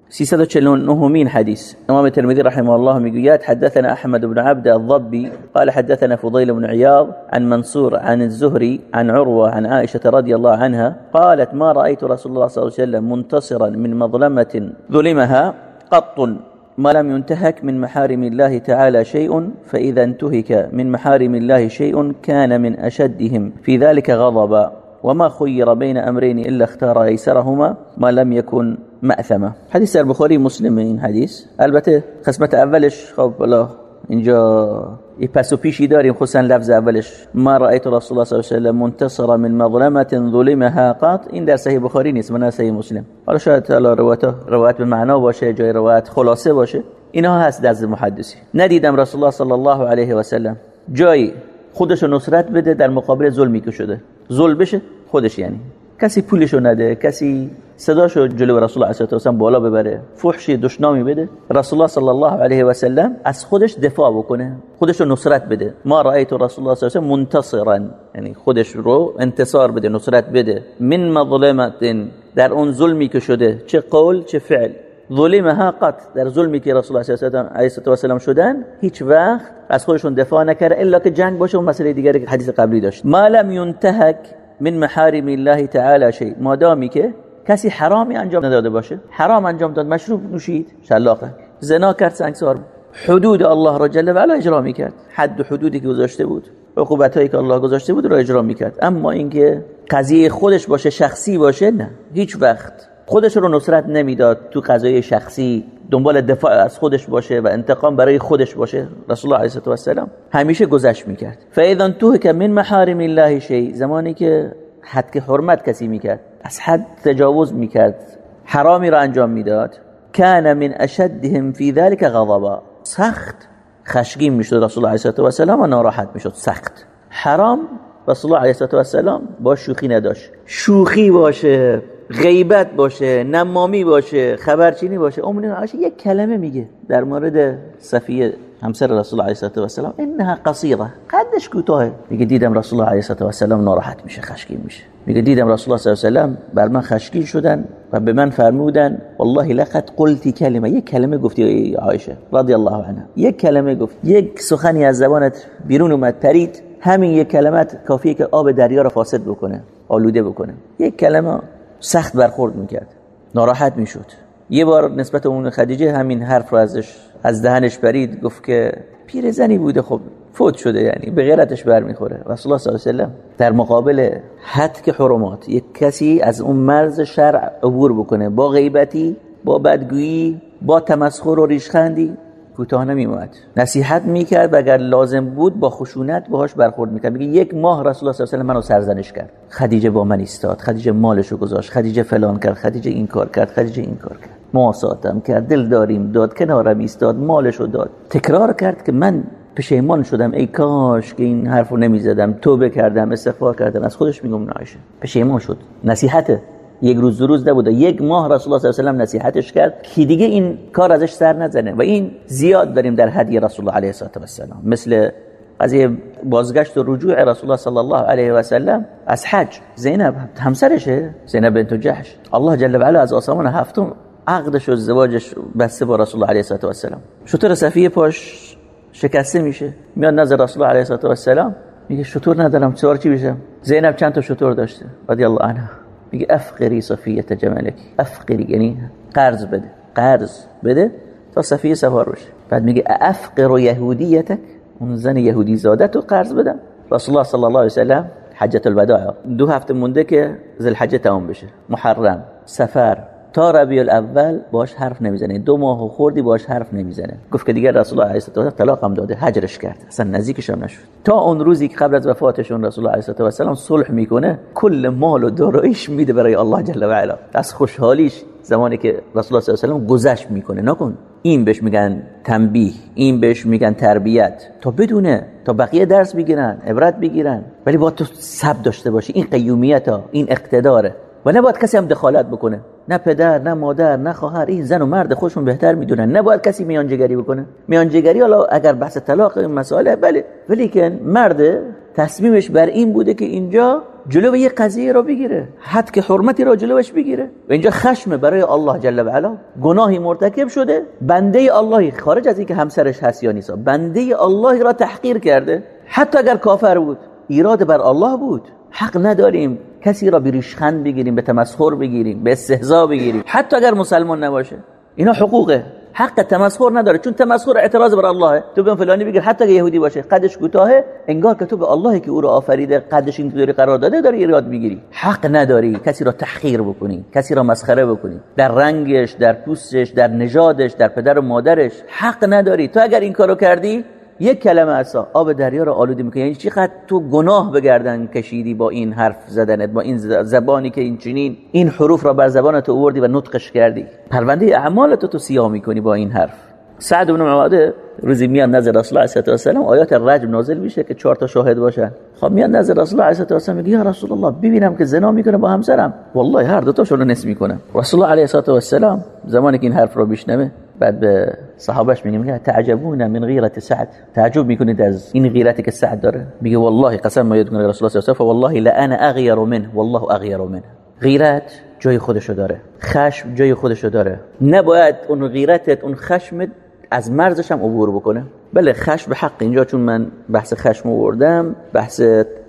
349 مين حديث امام الترمذي رحمه الله میگوید حدثنا احمد بن عبد الضبي قال حدثنا فضيل بن عياض عن منصور عن الزهري عن عروة عن عائشة رضي الله عنها قالت ما رأيت رسول الله صلى الله عليه وسلم منتصرا من مظلمة ظلمها قط ما لم ينتهك من محارم الله تعالى شيء فإذا انتهك من محارم الله شيء كان من أشدهم. في ذلك غضبا وما خير بين أمرين إلا اختار أيسرهما ما لم يكن مأثما. حديث البخاري مسلم این حدیث البته قسمت اولش خب الله. اینجا یه پس و پیشی داریم. خصوصا لفظ اولش. ما رأیت رسول الله صلی الله علیه و منتصرا من مظلمت ظلمها قط. این در صحیح بخاری نیست من صحیح مسلم. حالا شاید حالا روایت روایت به معنا باشه جای روایت خلاصه باشه. اینا هست دست محدثی. ندیدم رسول الله صلی الله علیه و سلم جایی خودش نصرت بده در مقابل ظلمی که شده. ظلم بشه خودش یعنی. کسی پولشو نده کسی صداشو جلو رسول الله علیه و بالا ببره. فحشی دشنامی بده. رسول الله صلی الله علیه و سلم از خودش دفاع بکنه. خودش رو نصرت بده. ما رأیت رسول الله صلی الله علیه و منتصرا یعنی خودش رو انتصار بده نصرت بده. من مظلمت در اون ظلمی که شده. چه قول چه فعل. ظلمها قط در ظلمی که رسول الله صلی الله علیه و سلم شدن هیچ وقت از خودشون دفاع نکرده. الا که جنگ باشه اون مسئله دیگری که حدیث قبلی داشت. ما لم ينتهك من محارم الله تعالی شيء مادامی که کسی حرامی انجام نداده باشه؟ حرام انجام داد. مشروب نوشید؟ شلاقه زنا کرد سنگسار حدود الله را جل و علا اجرا می‌کرد. حد و حدودی که گذاشته بود عقوبت هایی که الله گذاشته بود را اجرا می‌کرد. اما اینکه قضیه خودش باشه شخصی باشه نه. هیچ وقت خودش رو نصرت نمی‌داد تو قضای شخصی. دنبال دفاع از خودش باشه و انتقام برای خودش باشه. رسول الله علیه و سلام همیشه گذشت می‌کرد. فاذا که من محارم الله شی زمانی که حد که حرمت کسی می‌کرد. از حد تجاوز می‌کرد. حرامی را انجام می‌داد. کان من اشدهم فی ذلك غضبا. سخت خشگین می‌شد رسول الله علیه و سلام و ناراحت می‌شد. سخت. حرام رسول الله علیه و سلام با شوخی نداشت. شوخی باشه غیبت باشه نمامی باشه خبرچینی باشه. عایشه یک کلمه میگه در مورد صفیه. همسر رسول الله علیه و سلام انها قصیره قدش کوتاه میگه دیدم رسول الله علیه و سلام ناراحت میشه خشکی میشه میگه دیدم رسول الله صلی الله علیه و سلم بر من خشکی شدن و به من فرمودن والله لقد قلتی کلمه یک کلمه گفتی عایشه رضی الله عنها. یک کلمه گفت. یک سخنی از زبانت بیرون اومد پرید. همین یک کلمت کافیه که آب دریا را فاسد بکنه آلوده بکنه. یک کلمه سخت برخورد می‌کرد. ناراحت می‌شد. یه بار نسبت اون خدیجه همین حرف رو ازش از دهنش برید گفت که پیرزنی بوده. خب فوت شده یعنی به غیرتش برمیخوره. رسول الله صلی الله علیه و در مقابل حد حرمات یک کسی از اون مرز شرع عبور بکنه با غیبتی با بدگویی با تمسخر و ریشخندی کوتاه نمیومد نصیحت می‌کرد و اگر لازم بود با خشونت باهاش برخورد می‌کرد. میگه یک ماه رسول الله صلی الله علیه و منو سرزنش کرد. خدیجه با من ایستاد خدیجه مالشو گذاشت خدیجه فلان کرد خدیجه این کار کرد خدیجه این کار کرد. مواساتم کرد دل داریم داد کنارم ایستاد مالشو داد. تکرار کرد که من پشیمان شدم. ای کاش که این حرفو نمی‌زدم. توبه کردم استغفار کردم. از خودش میگم نایشه پشیمان شد. نصیحته یک روز روز نبوده. یک ماه رسول الله صلی الله علیه و نصیحتش کرد. که دیگه این کار ازش سر نزنه؟ و این زیاد داریم در هدی رسول الله علیه و سلم مثل قضیه بازگشت و رجوع رسول الله صلی الله علیه و سلم از حج. زینب همسرشه؟ زینب بنت جحش. الله جل و علا از آسمان هفتم عقدش و ازدواجش بسته با رسول الله علیه و سلم شطور صفیه پاش شکسته میشه. میاد نظر رسول الله علیه و سلم میگه شطور ندارم سوار چی بشم زینب چند تا شطور داشته؟ رضی الله عنها. میگه افقری صفیه جملکی افقری یعنی قرض بده. قرض بده تا صفیه سوار بشه. بعد میگه افقر یهودیتک؟ اون زن یهودی زاده تو قرض بدم. رسول الله صلی الله علیه و سلم حجت الوداع. دو هفته مونده که ذل حجه تمام بشه. محرم. سفر. تا ربیع الاول باش حرف نمی‌زنه. دو ماه و خوردی باش حرف نمی‌زنه. گفت که دیگه رسول الله علیه السلام طلاق هم داده. هجرش کرد. اصلا نزدیکش هم نشد. تا اون روزی که قبل از وفاتشون رسول الله علیه السلام صلح می‌کنه کل مال و داراییش میده برای الله جل و علا. از خوشحالیش زمانی که رسول الله صلی الله علیه و گذشت می‌کنه. نکن. این بهش میگن تنبیه. این بهش میگن تربیت. تا بدونه. تا بقیه درس بگیرن عبرت بگیرن. ولی با تو سب داشته باشی. این قیومیت ها این اقتداره. و نباید کسی هم دخالت بکنه. نه پدر نه مادر نه خواهر. این زن و مرد خودشون بهتر می‌دونن. نباید کسی میانجگری بکنه. میانجگری حالا اگر بحث طلاق این مسائله بله. ولی که مرد تصمیمش بر این بوده که اینجا جلو یه قضیه رو بگیره. حد که حرمتی رو جلوش بگیره. و اینجا خشم برای الله جل و علا. گناهی مرتکب شده. بنده اللهی خارج از اینکه همسرش هست یا نیست. بنده اللهی را تحقیر کرده. حتی اگر کافر بود ایراد بر الله بود. حق نداریم کسی را به ریشخند بگیریم به تمسخر بگیریم به استهزا بگیریم. حتی اگر مسلمان نباشه. اینا حقوقه. حق تمسخر نداره. چون تمسخر اعتراض بر الله. تو به فلانی بگیر. حتی اگه یهودی باشه. قدش کوتاهه. انگار که تو به الله که او رو آفریده قدش اینطوری قرار داده داری ایراد می‌گیری. حق نداری کسی را تحقیر بکنی کسی را مسخره بکنی. در رنگش در پوستش در نژادش در پدر و مادرش. حق نداری. تو اگر این کارو کردی یک کلمه اصلا آب دریا رو آلوده می‌کنه یعنی چقدر تو گناه بگردن کشیدی با این حرف زدنت با این زبانی که این چنین این حروف را بر زبانت آوردی و نطقش کردی. پرونده اعمالت تو سیاه می‌کنی با این حرف. سعد بن معاده روزی میاد نظر رسول الله صلی الله علیه و آیات رجم نازل میشه که چهار تا شاهد باشن. خب میاد نظر رسول الله صلی الله علیه و میگه یا رسول الله ببینم که زنا می‌کنه با همسرم. والله هر دو تاشون رو نس می‌کنه رسول الله علیه و السلام زمانی که این حرف رو بشنوه بعد به صحابش میگه میگه تعجبون من غیرت سعد. تعجب می‌کنید از این غیرتی که سعد داره؟ میگه والله قسم ما کنه رسول الله صلی الله علیه و انا اغیر منه. والله اغیر منه. غیرت جای خودشو داره. خشم جای خودشو داره. نباید اون غیرتت اون خشمت از مرزش هم عبور بکنه. بله خشم به حق. اینجا چون من بحث خشم آوردم بحث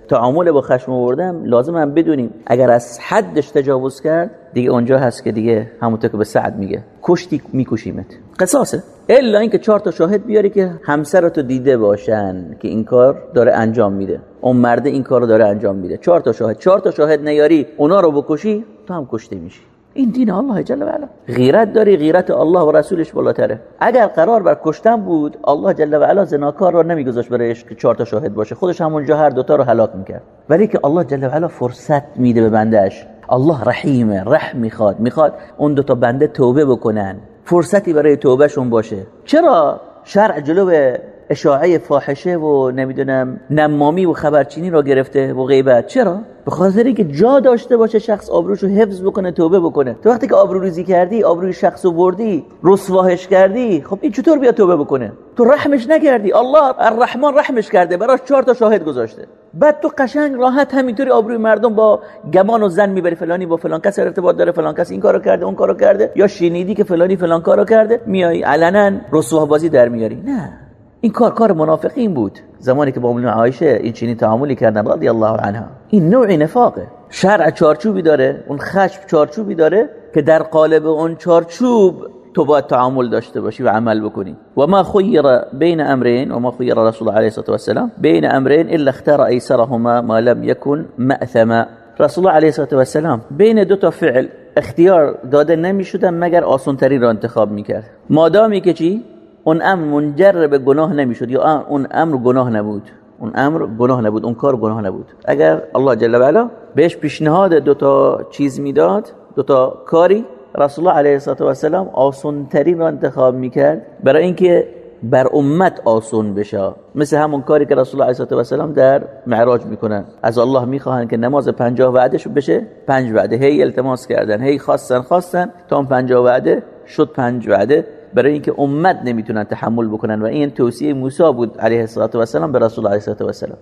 تعامل با خشم آوردم لازم هم بدونیم اگر از حدش تجاوز کرد دیگه اونجا هست که دیگه همونطور که به سعد میگه. کشتی میکشیمت. قصاصه. الا اینکه چهار تا شاهد بیاری که همسرتو دیده باشن که این کار داره انجام میده. اون مرده این کار رو داره انجام میده. چهار تا شاهد. چهار تا شاهد نیاری اونا رو بکشی تو هم کشته میشی. این دین الله جل و علا. غیرت داری غیرت الله و رسولش بالاتره. اگر قرار بر کشتن بود الله جل و علا زناکار رو نمیگذاشت برایش که چهار تا شاهد باشه. خودش همونجا هر دوتا رو هلاک می‌کرد. ولی که الله جل و علا فرصت میده به بندهش الله رحیمه رحم می‌خواد. می‌خواد اون دوتا بنده توبه بکنن. فرصتی برای توبهشون باشه. چرا؟ شرع جلو اشاعه فاحشه و نمی‌دونم نمامی و خبرچینی را گرفته و غیبت. چرا؟ به خاطر که جا داشته باشه شخص آبروشو حفظ بکنه توبه بکنه. تو وقتی که آبرو ریزی کردی آبروی شخص رو بردی رسواهش کردی خب این چطور بیا توبه بکنه؟ تو رحمش نکردی. الله الرحمن رحمش کرده براش چهار تا شاهد گذاشته. بعد تو قشنگ راحت همینطوری آبروی مردم با گمان و زن می‌بری فلانی با فلان کس ارتباط داره فلان کس این کارو کرده اون کارو کرده. یا شنیدی که فلانی فلان کارو کرده میای علنا رسواه بازی در میاری. نه. این کار کار منافقین بود. زمانی که با ام عایشه این چنین تعاملی کردن رضی الله عنها. این نوع نفاقه. شرع چارچوبی داره اون خشم چارچوبی داره که در قالب اون چارچوب تو باید تعامل داشته باشی و عمل بکنی. و ما خیر بین امرین و ما خیر رسول الله علیه و السلام بین امرین الا اختار ایسرهما ما لم يكن مأثما. رسول الله علیه و السلام بین دو تا فعل اختیار داده نمی‌شدن مگر آسانتری را انتخاب می‌کرد. مادامی که چی؟ اون امر منجر به گناه نمی‌شد یا اون امر گناه نبود؟ اون امر گناه نبود اون کار گناه نبود. اگر الله جل و علا بهش پیشنهاد دو تا چیز می‌داد دو تا کاری رسول الله علیه و السلام آسان ترین رو انتخاب می‌کرد برای اینکه بر امت آسون بشه. مثل همون کاری که رسول الله علیه و السلام در معراج می‌کنن. از الله می‌خواهن که نماز 50 وعده شو بشه پنج وعده. هی التماس کردن هی خواستن خواستن. تا 50 وعده شد پنج وعده. برای اینکه امت نمی‌تونن تحمل بکنن. و این توصیه موسی بود علیه السلام به رسول علیه السلام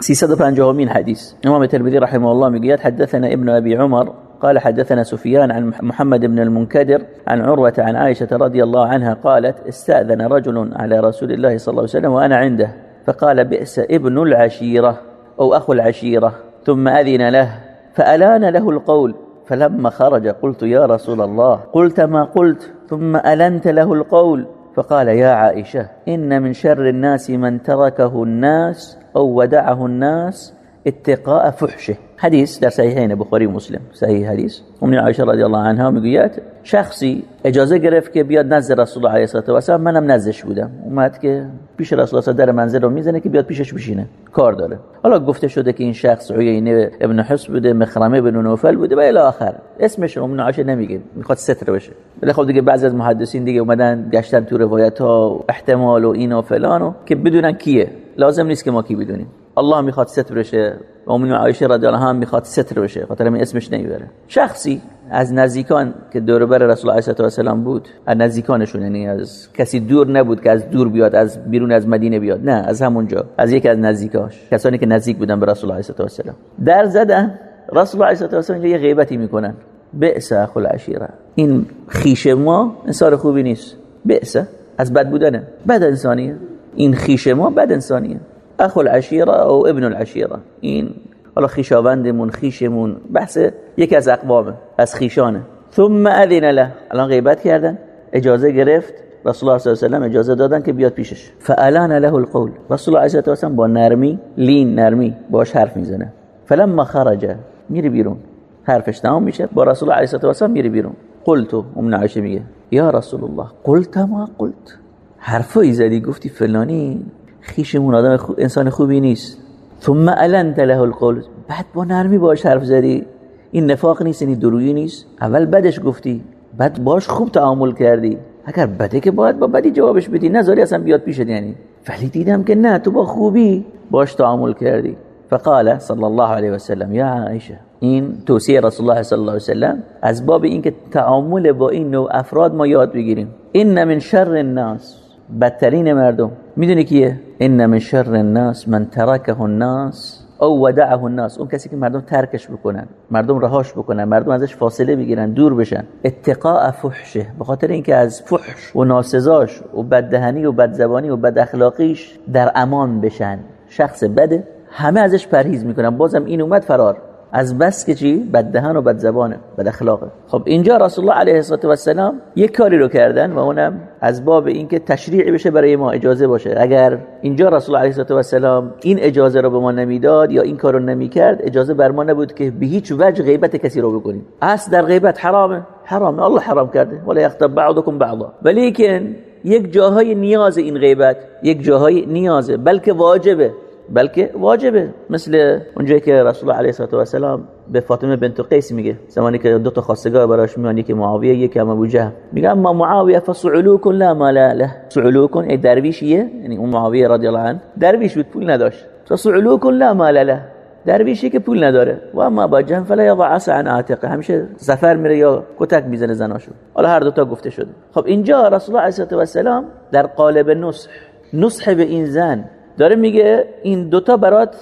350 من حديث امام الترمذي رحمه الله می‌گوید حدثنا ابن ابي عمر قال حدثنا سفيان عن محمد بن المنكدر عن عروة عن عائشة رضي الله عنها قالت استأذن رجل على رسول الله صلى الله عليه وسلم وأنا عنده. فقال بئس ابن العشيرة أو أخو العشيرة ثم أذن له فألان له القول. فلما خرج قلت يا رسول الله قلت ما قلت ثم ألنت له القول. فقال يا عائشة إن من شر الناس من تركه الناس أو ودعه الناس اتقاء فحشه. حدیث در صحیحین بخاری و مسلم صحیح حدیث أم عایشه رضی الله عنها میگوید شخصی إجازة گرفت که بیاد نزد رسول الله علیه و سلم منم نزدش بودم. اومد که پیش رسول الله در منزل رو می‌زنه که بیاد پیشش بشینه. کار داره. حالا گفته شده که این شخص عیینه ابن حس بوده مخرمه بن نوفل بوده و الی آخر. اسمش ام عایشه نمیگه می‌خواد ستر بشه. ولی خب دیگه بعضی از محدثین دیگه اومدن گشتن تو روایت ها احتمال و این و فلان که بدونن کیه. لازم نیست که ما کی بدونیم. الله می‌خواد ستر بشه. و عایشه رضی الله عنها می‌خواد ستر بشه. خاطر همین اسمش نمی‌بره. شخصی از نزدیکان که دور بر رسول الله صلی الله علیه و بود از نزدیکانشون یعنی از کسی دور نبود که از دور بیاد از بیرون از مدینه بیاد. نه از همونجا. از یکی از نزدیکاش کسانی که نزدیک بودن به رسول الله صلی الله علیه و در زدن رسول الله صلی الله علیه و یه غیبتی می‌کنن. بئس اخو العشیره. این خیش ما انسان خوبی نیست. بئس از بد بودنه. بد انسانیه. این خیش ما بد انسانیه. اخو العشیره او ابن العشیره این حالا خیشاوندمون خیشمون بحث یکی از اقوامه از خیشانه. ثم اذن له. الان غیبت کردن. اجازه گرفت. رسول الله صلی الله علیه و اجازه دادن که بیاد پیشش. فالان له القول. رسول الله علیه و با نرمی لین نرمی باش حرف می‌زنه. فلما خرج میره بیرون. حرفش تمام میشه. با رسول الله علیه و سلم میره بیرون. قلت ام عایشه میگه. یا رسول الله قلت ما قلت. حرفی زدی گفتی فلانی. خیشمون آدم خوب انسان خوبی نیست. ثم النت له القول. بعد با نرمی باش حرف زدی. این نفاق نیست این درویی نیست. اول بدش گفتی بعد باش خوب تعامل کردی. اگر بده که باید با بدی جوابش بدی. نذاری اصلا بیاد پیشت یعنی. ولی دیدم که نه تو با خوبی باش تعامل کردی. فقال صلی الله علیه و سلم یا عائشه این توصیه رسول الله صلی الله علیه و سلم از باب اینکه تعامل با این نوع افراد ما یاد بگیریم. این من شر الناس بدترین مردم. می‌دونی کیه؟ ان من شر الناس من ترکه الناس او ودعه الناس اون کسی که مردم ترکش بکنن مردم رهاش بکنن مردم ازش فاصله بگیرن دور بشن. اتقاء فحشه به خاطر اینکه از فحش و ناسزاش و بددهنی و بدزبانی و بد اخلاقیش در امان بشن. شخص بده همه ازش پرهیز می‌کنن. بازم این اومد فرار. از بس که چی؟ بددهن و بد زبانه بد اخلاقه خب اینجا رسول الله علیه الصلاه و السلام یک کاری رو کردن و اونم از باب اینکه تشریع بشه برای ما اجازه باشه. اگر اینجا رسول الله علیه الصلاه و السلام این اجازه رو به ما نمی‌داد یا این کارو نمی‌کرد اجازه بر ما نبود که به هیچ وجه غیبت کسی رو بکنیم. اصل در غیبت حرامه. حرامه الله حرام کرده. ولا یغتب بعضکم بعضا. ولیکن یک جاهای نیاز این غیبت یک جاهای نیازه بلکه واجبه. بلکه واجبه. مثل اونجایی که رسول الله علیه و سلام به فاطمه بنت قیس میگه. زمانی که دو تا خواستگار براش میان یکی معاویه یکی ابو جهل. میگه اما معاویه فصعلوک لا مال له. صعلوک ای درویشیه یعنی اون معاویه رضی الله عنه. درویش بود پول نداشت. فصعلوک لا مال له. درویشی که پول نداره. و اما با جهل فلا یضع عصا عن عاتقه. همیشه سفر میره یا کتک می‌زنه زناشو. حالا هر دو تا گفته شده. خب اینجا رسول الله علیه و سلام در قالب نصح. نصح به این زن داره میگه این دوتا برات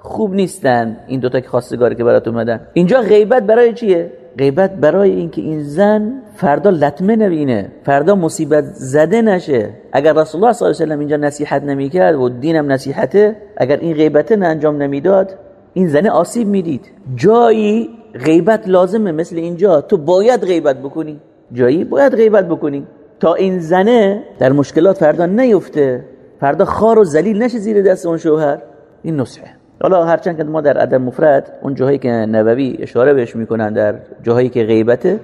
خوب نیستن این دوتا که خواستگاری که برات اومدن. اینجا غیبت برای چیه؟ غیبت برای اینکه این زن فردا لطمه نبینه فردا مصیبت زده نشه. اگر رسول الله صلی الله علیه و اینجا نصیحت نمی‌کرد و دینم نصیحته اگر این غیبت انجام نمی‌داد این زن آسیب می‌دید. جایی غیبت لازمه مثل اینجا. تو باید غیبت بکنی. جایی باید غیبت بکنی. تا این زنه در مشکلات فردا نیفته. فردا خار و ذلیل نشه زیر دست اون شوهر. این نصحه. حالا هرچند که ما در ادب مفرد اون جاهایی که نبوی اشاره بهش می‌کنن در جاهایی که غیبته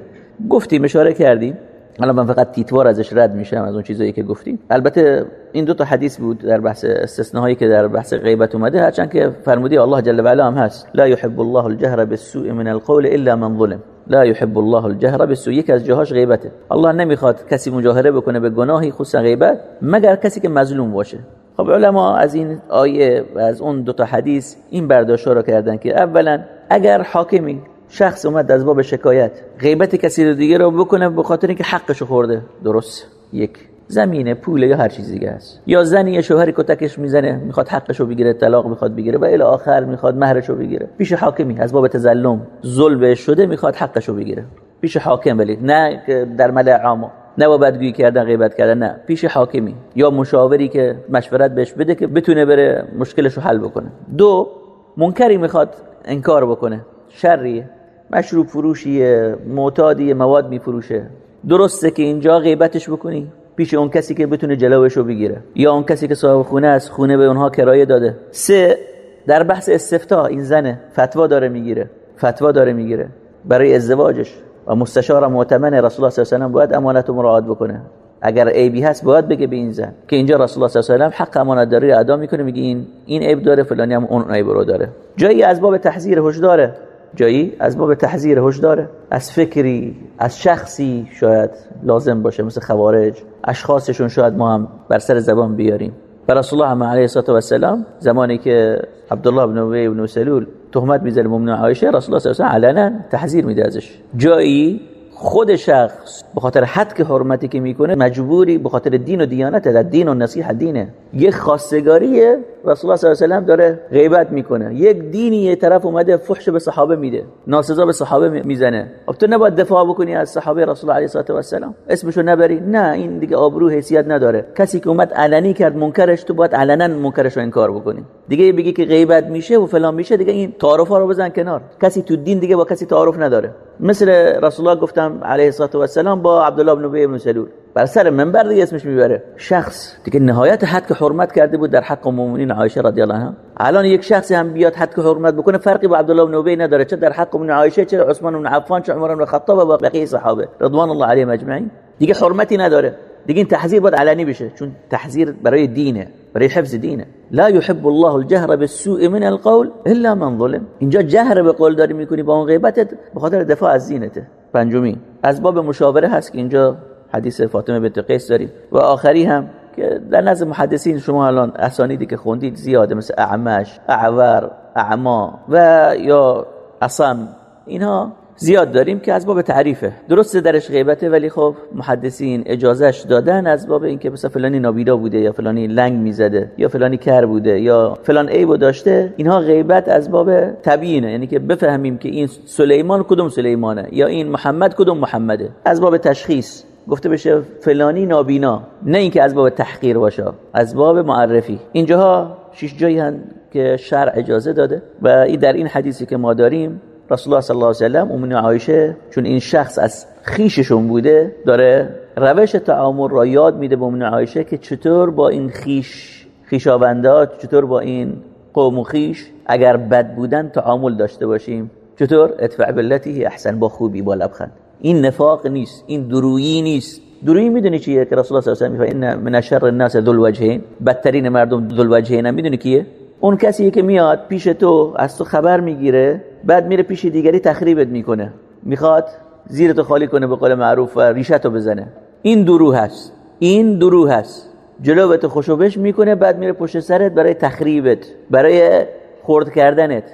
گفتیم اشاره کردیم. حالا من فقط تیتوار ازش رد میشم از اون چیزایی که گفتیم. البته این دو تا حدیث بود در بحث استثناهایی که در بحث غیبت اومده. هرچند که فرمودی الله جل و علا هم هست لا يحب الله الجهر بالسوء من القول الا من ظلم. لا يحب الله الجهر بالسوء یک از جاهاش غیبته. الله نمی‌خواد کسی مجاهره بکنه به گناهی خصوصا غیبت مگر کسی که مظلوم باشه. خب علما از این آیه و از اون دو تا حدیث این برداشت رو کردن که اولا اگر حاکمی شخص اومد از باب شکایت غیبت کسی رو دیگه رو بکنه به خاطر اینکه حقش خورده درست. یک زمینه پول یا هر چیز دیگه است. یا زنی یا شوهری کتکش می‌زنه می‌خواد حقش رو بگیره طلاق می‌خواد بگیره و الی آخر می‌خواد مهرش رو بگیره. پیش حاکمی از باب تظلم ظلم شده می‌خواد حقش رو بگیره. پیش حاکم ولی نه در ملع عامه نه با بدگویی کردن غیبت کردن نه. پیش حاکمی. یا مشاوری که مشورت بهش بده که بتونه بره مشکلش رو حل بکنه. دو منکری می‌خواد انکار بکنه. شریه مشروب فروشیه معتادی مواد میفروشه. درسته که اینجا غیبتش بکنی. پیش اون کسی که بتونه جلوش رو بگیره. یا اون کسی که صاحب خونه از خونه به اونها کرایه داده. سه در بحث استفتا این زنه فتوا داره می‌گیره. فتوا داره می‌گیره. برای ازدواجش. و مستشار معتمن رسول الله صلی الله علیه و باید امانت رو مراعات بکنه. اگر عیبی هست باید بگه به این زن. که اینجا رسول الله صلی الله علیه و حق امانت داری ادا می‌کنه میگه این این عیب داره فلانی هم اون عیب رو داره. جایی از باب تحذیر داره. جایی از باب تحذیر داره. از فکری از شخصی شاید لازم باشه مثل خوارج. اشخاصشون شاید ما هم بر سر زبان بیاریم. و رسول الله هم علیه و السلام زمانی که عبدالله بن ابی بن سلول تهمت می‌زنه مؤمن عایشه رسول الله صلی الله علیه تحذیر میده ازش. جایی خود شخص به خاطر حد که حرمتی که می‌کنه مجبوری به خاطر دین و دیانت در دین و نصیحت دینه. یه خواستگاریه رسول الله صلی الله علیه و داره غیبت می‌کنه. یک دینی یه طرف اومده فحش به صحابه میده. ناسزا به صحابه می‌زنه. خب تو نباید دفاع بکنی از صحابه رسول الله علیه و السلام اسمشو نبری. نه این دیگه آبرو حیثیت نداره. کسی که اومد علنی کرد منکرش تو باید علنا منکرش رو انکار بکنی. دیگه بگی که غیبت میشه و فلان میشه دیگه این تعارفا رو بزن کنار. کسی تو دین دیگه با کسی تعارف نداره. مثل رسول الله گفتم علیه الصلاه و السلام با عبدالله بن ابی بن سلول. بر سر منبر دیگه اسمش می‌بره. شخص. دیگه نهایت حد که حرمت کرده بود در حق المؤمنین عایشه رضی الله عنها. الان یک شخصی هم بیاد حد که حرمت بکنه فرقی با عبدالله بن ابی نداره. چه در حق ام عایشه چه عثمان بن عفان چه عمر بن خطاب و بقیه صحابه. رضوان الله علیهم اجمعین دیگه حرمتی نداره. دیگه این تحذیر باید علنی بشه چون تحذیر برای دینه برای حفظ دینه. لا يحب الله الجهر بالسوء من القول الا من ظلم. اینجا جهر به قول داری می‌کنی با اون غیبتت به خاطر دفاع از دینته. پنجمی از باب مشاوره هست که اینجا حدیث فاطمه بنت قیس داریم. و آخری هم که در نزد محدثین شما الان اسانیدی که خوندید زیاده مثل اعمش اعور اعما و یا اصم اینها زیاد داریم که از باب تعریفه. درسته درش غیبته ولی خب محدثین اجازهش دادن از باب اینکه مثلا فلانی نابیدا بوده یا فلانی لنگ می‌زده یا فلانی کر بوده یا فلان عیبو داشته اینها غیبت از باب تبیینه. یعنی که بفهمیم که این سلیمان کدوم سلیمانه یا این محمد کدوم محمده. از باب تشخیص گفته بشه فلانی نابینا نه اینکه از باب تحقیر باشه از باب معرفی. اینجاها شش جایی هست که شرع اجازه داده و این در این حدیثی که ما داریم رسول الله صلی الله علیه و سلم امون عایشه چون این شخص از خیششون بوده داره روش تعامل را یاد میده به امون عایشه که چطور با این خیش خیشاوندات چطور با این قوم و خیش اگر بد بودن تعامل داشته باشیم. چطور؟ ادفع بالتي احسن با خوبی با لبخند. این نفاق نیست این درویی نیست. درویی می‌دونی چیه که رسول الله صلی الله علیه و ان من شر الناس ذو الوجهین. بدترین مردم ذو الوجهین می‌دونی کیه؟ اون کسی که میاد پیش تو از تو خبر می‌گیره بعد میره پیش دیگری تخریبت می‌کنه. می‌خواد زیرتو خالی کنه به قول معروف و ریشتو بزنه. این درو هست. این درو هست. جلوت خوشوبش می‌کنه بعد میره پشت سرت برای تخریبت برای خورد کردنت.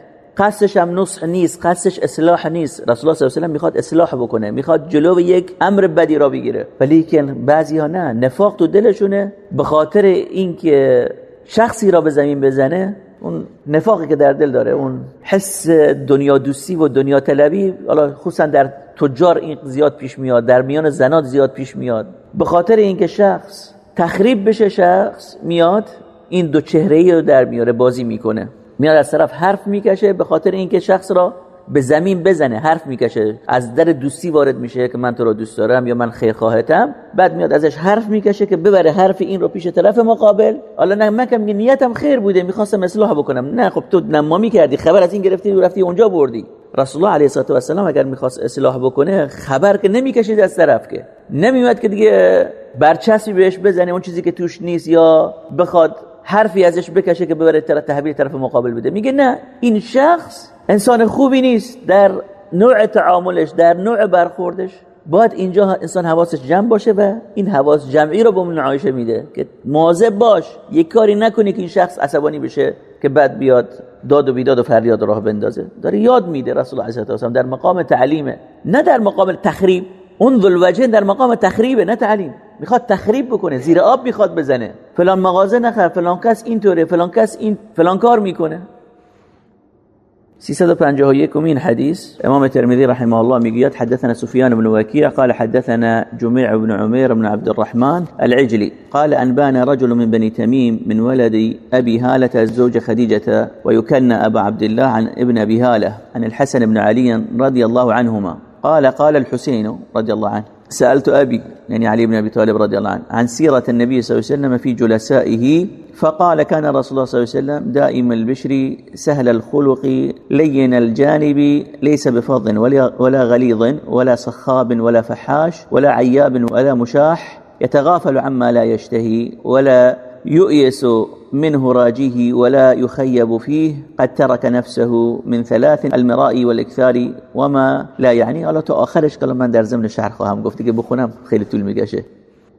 قصدش هم نصح نیست قصدش اصلاح نیست. رسول الله صلی الله علیه و می‌خواد اصلاح بکنه می‌خواد جلو یک امر بدی را بگیره. ولی که بعضی ها نه نفاق تو دلشونه. به خاطر اینکه شخصی را به زمین بزنه اون نفاقی که در دل داره اون حس دنیا دوستی و دنیا طلبی حالا خصوصا در تجار این زیاد پیش میاد در میان زنات زیاد پیش میاد. به خاطر اینکه شخص تخریب بشه شخص میاد این دو چهره ای رو در میاره بازی می‌کنه. میاد از طرف حرف می‌کشه به خاطر اینکه شخص را به زمین بزنه حرف می‌کشه. از در دوستی وارد میشه که من تو رو دوست دارم یا من خیر خواهتم. بعد میاد ازش حرف می‌کشه که ببره حرف این رو پیش طرف مقابل. حالا نه من کم نیتم خیر بوده می‌خواستم اصلاح بکنم. نه خب تو نمامی کردی خبر از این گرفتی و رفتی اونجا بردی. رسول الله علیه و السلام اگر می‌خواست اصلاح بکنه خبر که نمی‌کشید از طرف که. نمیاد که دیگه برچسبی بهش بزنه اون چیزی که توش نیست یا بخواد حرفی ازش بکشه که ببره طرف تحویل طرف مقابل بده. میگه نه این شخص انسان خوبی نیست. در نوع تعاملش در نوع برخوردش باید اینجا انسان حواسش جمع باشه و این حواس جمعی رو به من میده که مواظب باش یک کاری نکنی که این شخص عصبانی بشه که بعد بیاد داد و بیداد و فریاد راه بندازه. داره یاد میده رسول الله الله در مقام تعلیمه. نه در مقام تخریب. اون ذوالوجه در مقام تخریبه نه تعلیم. می‌خواد تخریب بکنه زیر آب می‌خواد بزنه. فلان مغازه نخر فلان کس اینطوره فلان کس این فلان کار می‌کنه. 351 من حديث امام الترمذي رحمه الله ميقيات حدثنا سفيان بن وكيع قال حدثنا جميع بن عمير بن عبد الرحمن العجلي قال أنبانا رجل من بني تميم من ولد أبي هالة الزوج خديجة ويكن أبا عبد الله عن ابن أبي هالة عن الحسن بن علي رضي الله عنهما. قال قال الحسين رضي الله عنه. سألت أبي يعني علي بن أبي طالب رضي الله عنه عن سيرة النبي صلى الله عليه وسلم في جلسائه فقال كان رسول الله صلى الله عليه وسلم دائم البشر سهل الخلق لين الجانب ليس بفظ ولا غليظ ولا صخاب ولا فحاش ولا عياب ولا مشاح يتغافل عما لا يشتهي ولا يؤيس منه راجيه ولا يخيب فيه قد ترك نفسه من ثلاث المراء والإكثار وما لا يعني. حالا تو آخرش کلام من در ضمن شرح خواهم گفت که بخونم خیلی طول میگشه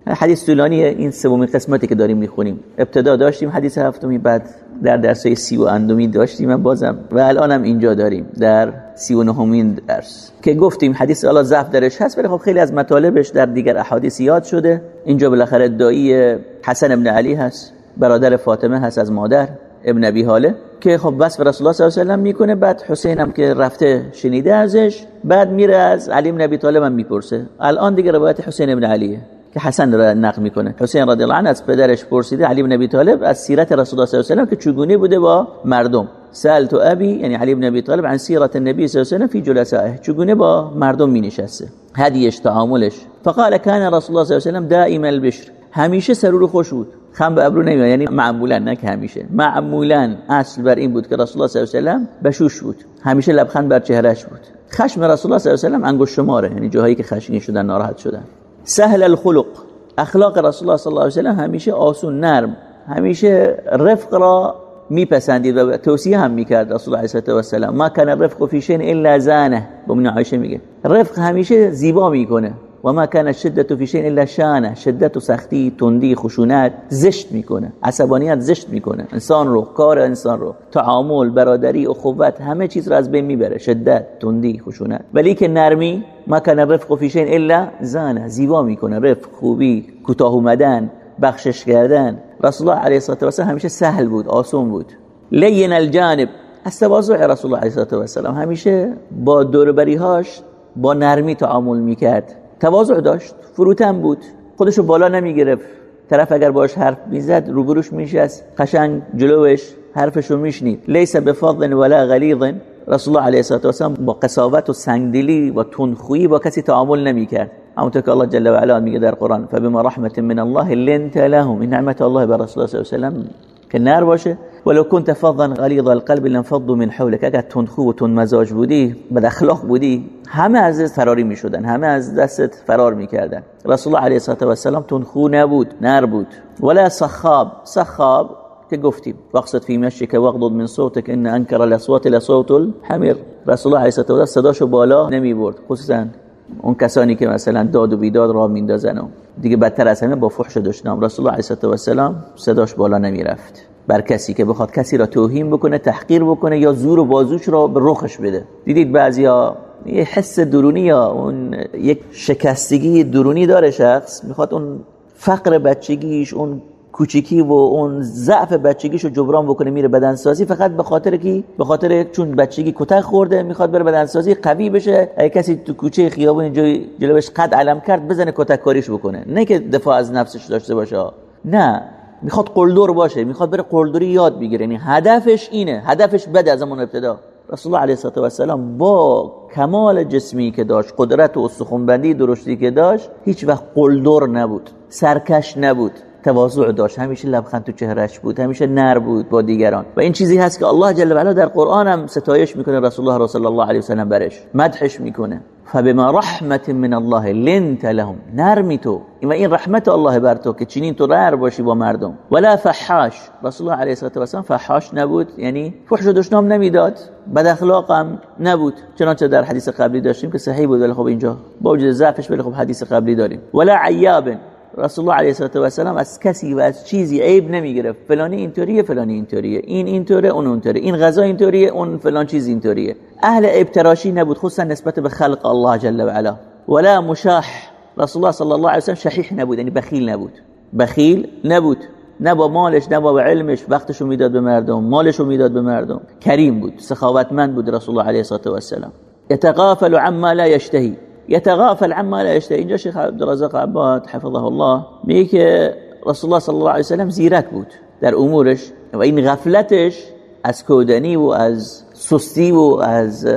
حدیث طولانی این سومین قسمتی که داریم می‌خونیم. ابتدا داشتیم حدیث هفتمی بعد در درس سی و اندومی داشتیم من بازم و الانم اینجا داریم در سی و نهمین درس که گفتیم حدیث الله ضعف درش هست ولی خب خیلی از مطالبش در دیگر احادیث یاد شده. اینجا بالاخره دایی حسن ابن علی هست برادر فاطمه هست از مادر ابن ابی حاله که خب بس به رسول الله صلی الله علیه و سلم می‌کنه بعد حسین هم که رفته شنیده ازش بعد میره از علی بن ابی طالب هم می‌پرسه. الان دیگه روایت حسین ابن علیه. که حسن را نقل می‌کنه. حسین رضی الله عنه از پدرش پرسیده علی بن ابی طالب از سیرت رسول الله صلی الله علیه و سلم که چگونه بوده با مردم؟ سالت ابی یعنی علی بن ابی طالب عن سیرت النبی صلی الله علیه و سلم فی جلسائه. چگونه با مردم می نشسته هدیش تعاملش. فقال كان رسول الله صلی الله علیه و سلم دائم البشر. همیشه سرور خوش بود. خم به ابرو نمیاد یعنی معمولا نه که همیشه. معمولا اصل بر این بود که رسول الله صلی الله علیه و سلم بشوش بود. همیشه لبخند بر چهرهش بود. خشم رسول الله صلی الله علیه و سلم انگشت شماره یعنی جاهایی که خشمگین شدن ناراحت شدن. سهل الخلق. اخلاق رسول الله صلی الله علیه و سلم همیشه آسون نرم. همیشه رفق را میپسندید و توصیه هم می‌کرد رسول الله علیه و سلم. ما کان الرفق فی شیء الا زانه. به عایشه میگه. رفق همیشه زیبا می‌کنه. و ما کان الشده فی شیء الا شانه. شدت و سختی تندی خشونت زشت می‌کنه. عصبانیت زشت می‌کنه. انسان رو کار انسان رو. تعامل برادری اخوت همه چیز رو از بین می‌بره. شدت تندی خشونت. ولی که نرمی ما کان الرفق فی شیء الا زانه. زیبا می‌کنه. رفق خوبی کوتاه اومدن بخشش کردن. رسول الله علیه الصلاه و السلام همیشه سهل بود آسون بود. لین الجانب. از تواضع رسول الله علیه الصلاه و السلام همیشه با دوربریهاش با نرمی تعامل می‌کرد. تواضع داشت. فروتن بود. خودشو بالا نمی‌گرفت. طرف اگر باش حرف می‌زد روبروش میشست قشنگ جلوش حرفشو میشنید. لیس بفضل ولا غلیظ. رسول الله علیه السلام با قساوت و سنگدلی و تندخویی با کسی تعامل نمی‌کرد. همونطور که الله جل و علا میگه در قرآن فبما رحمت من الله لنت لهم. این نعمت الله بر رسول الله صلی الله علیه و که نر باشه. ولو كنت فظا غلیظ القلب لانفضوا من حولك. اگر تندخو و تند مزاج بودی بد اخلاق بودی همه از فراری می‌شدن همه از دستت فرار می‌کردن. رسول الله علیه و السلام تندخو نبود نر بود. ولا سخاب سخاب که گفتیم وقصد فی مشیک وغضض من صوتك ان انکر الاصوات لصوت الحمیر. رسول الله علیه و السلام صداشو بالا نمی برد خصوصا اون کسانی که مثلا داد و بیداد را میندازن و دیگه بدتر از همه با فحش دشنام رسول الله علیه و السلام صداش بالا نمی‌رفت. بر کسی که بخواد کسی را توهین بکنه تحقیر بکنه یا زور و بازوش را به رخش بده. دیدید بعضیا یه حس درونی یا اون یک شکستگی درونی داره شخص می‌خواد اون فقر بچگیش اون کوچیکی و اون ضعف بچگیشو جبران بکنه میره بدنسازی. فقط به خاطر کی؟ به خاطر چون بچگی کتک خورده می‌خواد بره بدنسازی قوی بشه. اگه کسی تو کوچه خیابون اینجا جلوش قد علم کرد بزنه کتک کاریش بکنه. نه که دفاع از نفسش داشته باشه. نه. می‌خواد قلدر باشه می‌خواد بره قلدری یاد بگیره. یعنی هدفش اینه هدفش بده از اون ابتدا. رسول الله علیه و السلام با کمال جسمی که داشت قدرت و استخونبندی درشتی که داشت هیچ وقت قلدر نبود سرکش نبود. تواضع داشت. همیشه لبخند تو چهرش بود همیشه نر بود با دیگران. و این چیزی هست که الله جل و علا در قرآن هم ستایش می‌کنه رسول الله صلی الله علیه و سلم برش مدحش می‌کنه. فبما رحمت من الله لنت لهم. نرمی تو. و این رحمت الله بر تو که چنین تو رر باشی با مردم. ولا فحاش. رسول الله علیه و سلم فحاش نبود یعنی فحش و دشنام نمی‌داد. بد اخلاقم نبود. چنانچه در حدیث قبلی داشتیم که صحیح بود ولی خب اینجا با وجود ضعفش ولی خب حدیث قبلی داریم. ولا عیاب رسول الله علیه و سلم از کسی و از چیزی عیب نمی‌گرفت. فلانی اینطوریه فلانی اینطوریه. این اینطوره اون اونطوره این غذا اینطوریه اون فلان چیز اینطوریه. اهل ابتراشی نبود خصوصا نسبت به خلق الله جل و علا. ولا مشاح. رسول الله صلی الله علیه و سلم شحیح نبود یعنی بخیل نبود. بخیل نبود. نه با مالش نه با علمش. وقتشو می‌داد به مردم مالشو می‌داد به مردم. کریم بود سخاوتمند بود رسول الله علیه و سلم يتغافل عما لا يشتهي يتغافل عما لا يشتهي. اینجا شیخ عبدالرزاق عباد حفظه الله میگه رسول الله صلی الله علیه وسلم زیرک بود. در امورش و این غفلتش از کودنی و از سستی و از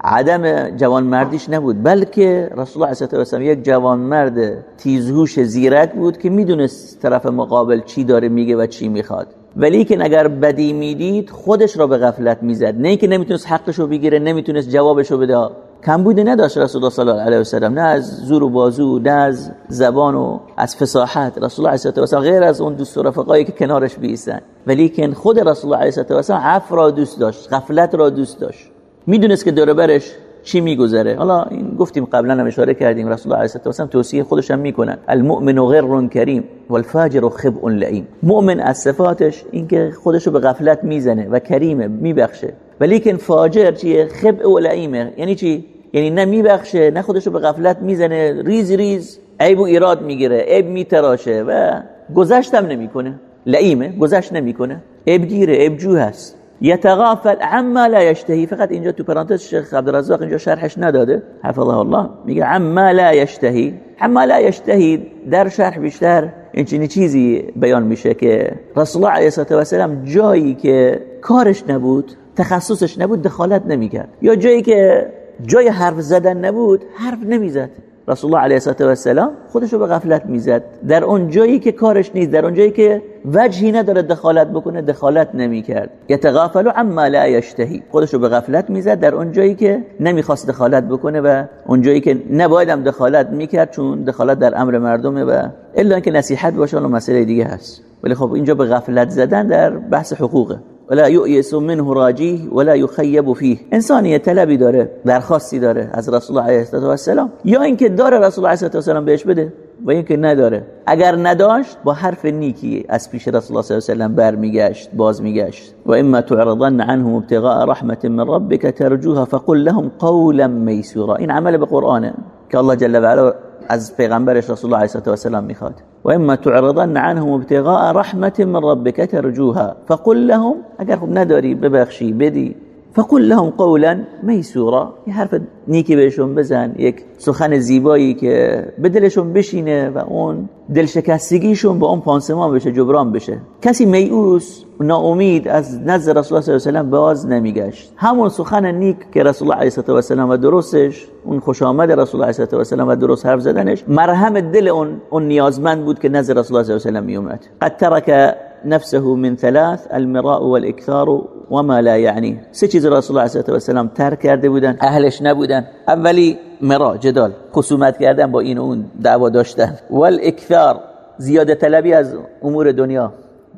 عدم جوانمردیش نبود. بلکه رسول الله صلی الله علیه و یک جوانمرد تیزهوش زیرک بود که می‌دونست طرف مقابل چی داره میگه و چی می‌خواد. ولی که اگر بدی می‌دید خودش را به غفلت می‌زد. نه اینکه نمی‌تونست حقش رو بگیره نمی‌تونست جوابش رو بده. کمبودی نداشت رسول الله صلی الله علیه و سلم نه از زور و بازو نه از زبان و از فصاحت. رسول الله علیه و سلم غیر از اون دوست و رفقایی که کنارش بیستن. ولی که خود رسول الله علیه و سلم عفو را دوست داشت غفلت را دوست داشت. می‌دونست که دور برش چی میگذره. حالا این گفتیم قبلا هم اشاره کردیم رسول الله علیه و سلم توصیه خودش هم می‌کنن. المؤمن غر کریم والفاجر خبء لئیم. مؤمن از صفاتش اینکه خودش رو به غفلت می‌زنه و کریمه میبخشه. ولی فاجر چیه؟ خبء و لئیمه یعنی چی؟ یعنی نه میبخشه نه خودش رو به غفلت می‌زنه ریز ریز عیب و ایراد می‌گیره عیب میتراشه و گذشتم نمی‌کنه. لئیمه گذشت نمی‌کنه. عیب گیره عیب جو هست. یتغافل عما لا یشتهی. فقط اینجا تو پرانتز شیخ عبدالرزاق اینجا شرحش نداده. حفظه الله. میگه عما لا یشتهی. عما لا یشتهی در شرح بیشتر این چیزی بیان میشه که رسول الله علیه و جایی که کارش نبود تخصصش نبود دخالت نمی‌کرد. یا جایی که جای حرف زدن نبود حرف نمی‌زد. رسول الله علیه و سلام خودش رو به غفلت می‌زد. در اون جایی که کارش نیست در اون جایی که وجهی نداره دخالت بکنه دخالت نمی‌کرد. یتغافل عما لا یشتهی. خودش رو به غفلت می‌زد در اون جایی که نمی‌خواست دخالت بکنه و اون جایی که نباید هم دخالت می‌کرد چون دخالت در امر مردمه و الا اینکه نصیحت باشه اون مسئله دیگه هست. ولی خب اینجا به غفلت زدن در بحث حقوقه. ولا یؤیس منه راجیه ولا یخیب فیه انسانی طلبی داره درخواستی داره از رسول الله علیه و سلام یا اینکه داره رسول الله علیه و سلام بهش بده و اینکه نداره. اگر نداشت با حرف نیکی از پیش رسول الله صلی الله علیه و سلم برمیگشت باز میگشت و اما تعرضن عنهم ابتغاء رحمت من ربك ترجوها فقل لهم قولا میسورا. این عمل به قرآنه که الله جل و علا از پیغمبرش رسول الله علیه و سلم میخواد. و اما تعرضن عنهم ابتغاء رحمت من ربك ترجوها. فقل لهم اگر خب نداری ببخشی بدی. فقل لهم قولا میسورا. یه حرف نیکی بهشون بزن. یک سخن زیبایی که به دلشون بشینه و اون دلشکستگیشون با اون پانسمان بشه جبران بشه. کسی میئوس ناامید از نزد رسول الله صلی الله علیه و باز نمیگشت. همون سخن نیک که رسول الله علیه و سلم و درستش اون خوش آمد رسول الله علیه و سلم و درست حرف زدنش مرهم دل اون اون نیازمند بود که نزد رسول الله صلی الله علیه و سلم می قد ترک نفسه من ثلاث المراء والاكثار وما لا يعني. سه چیز رسول الله صلی الله علیه و ترک کرده بودن اهلش نبودن. اولی مرا جدال. خصومت کردن با این و اون دعوا داشتن. والاکثار زیاده طلبی از امور دنیا.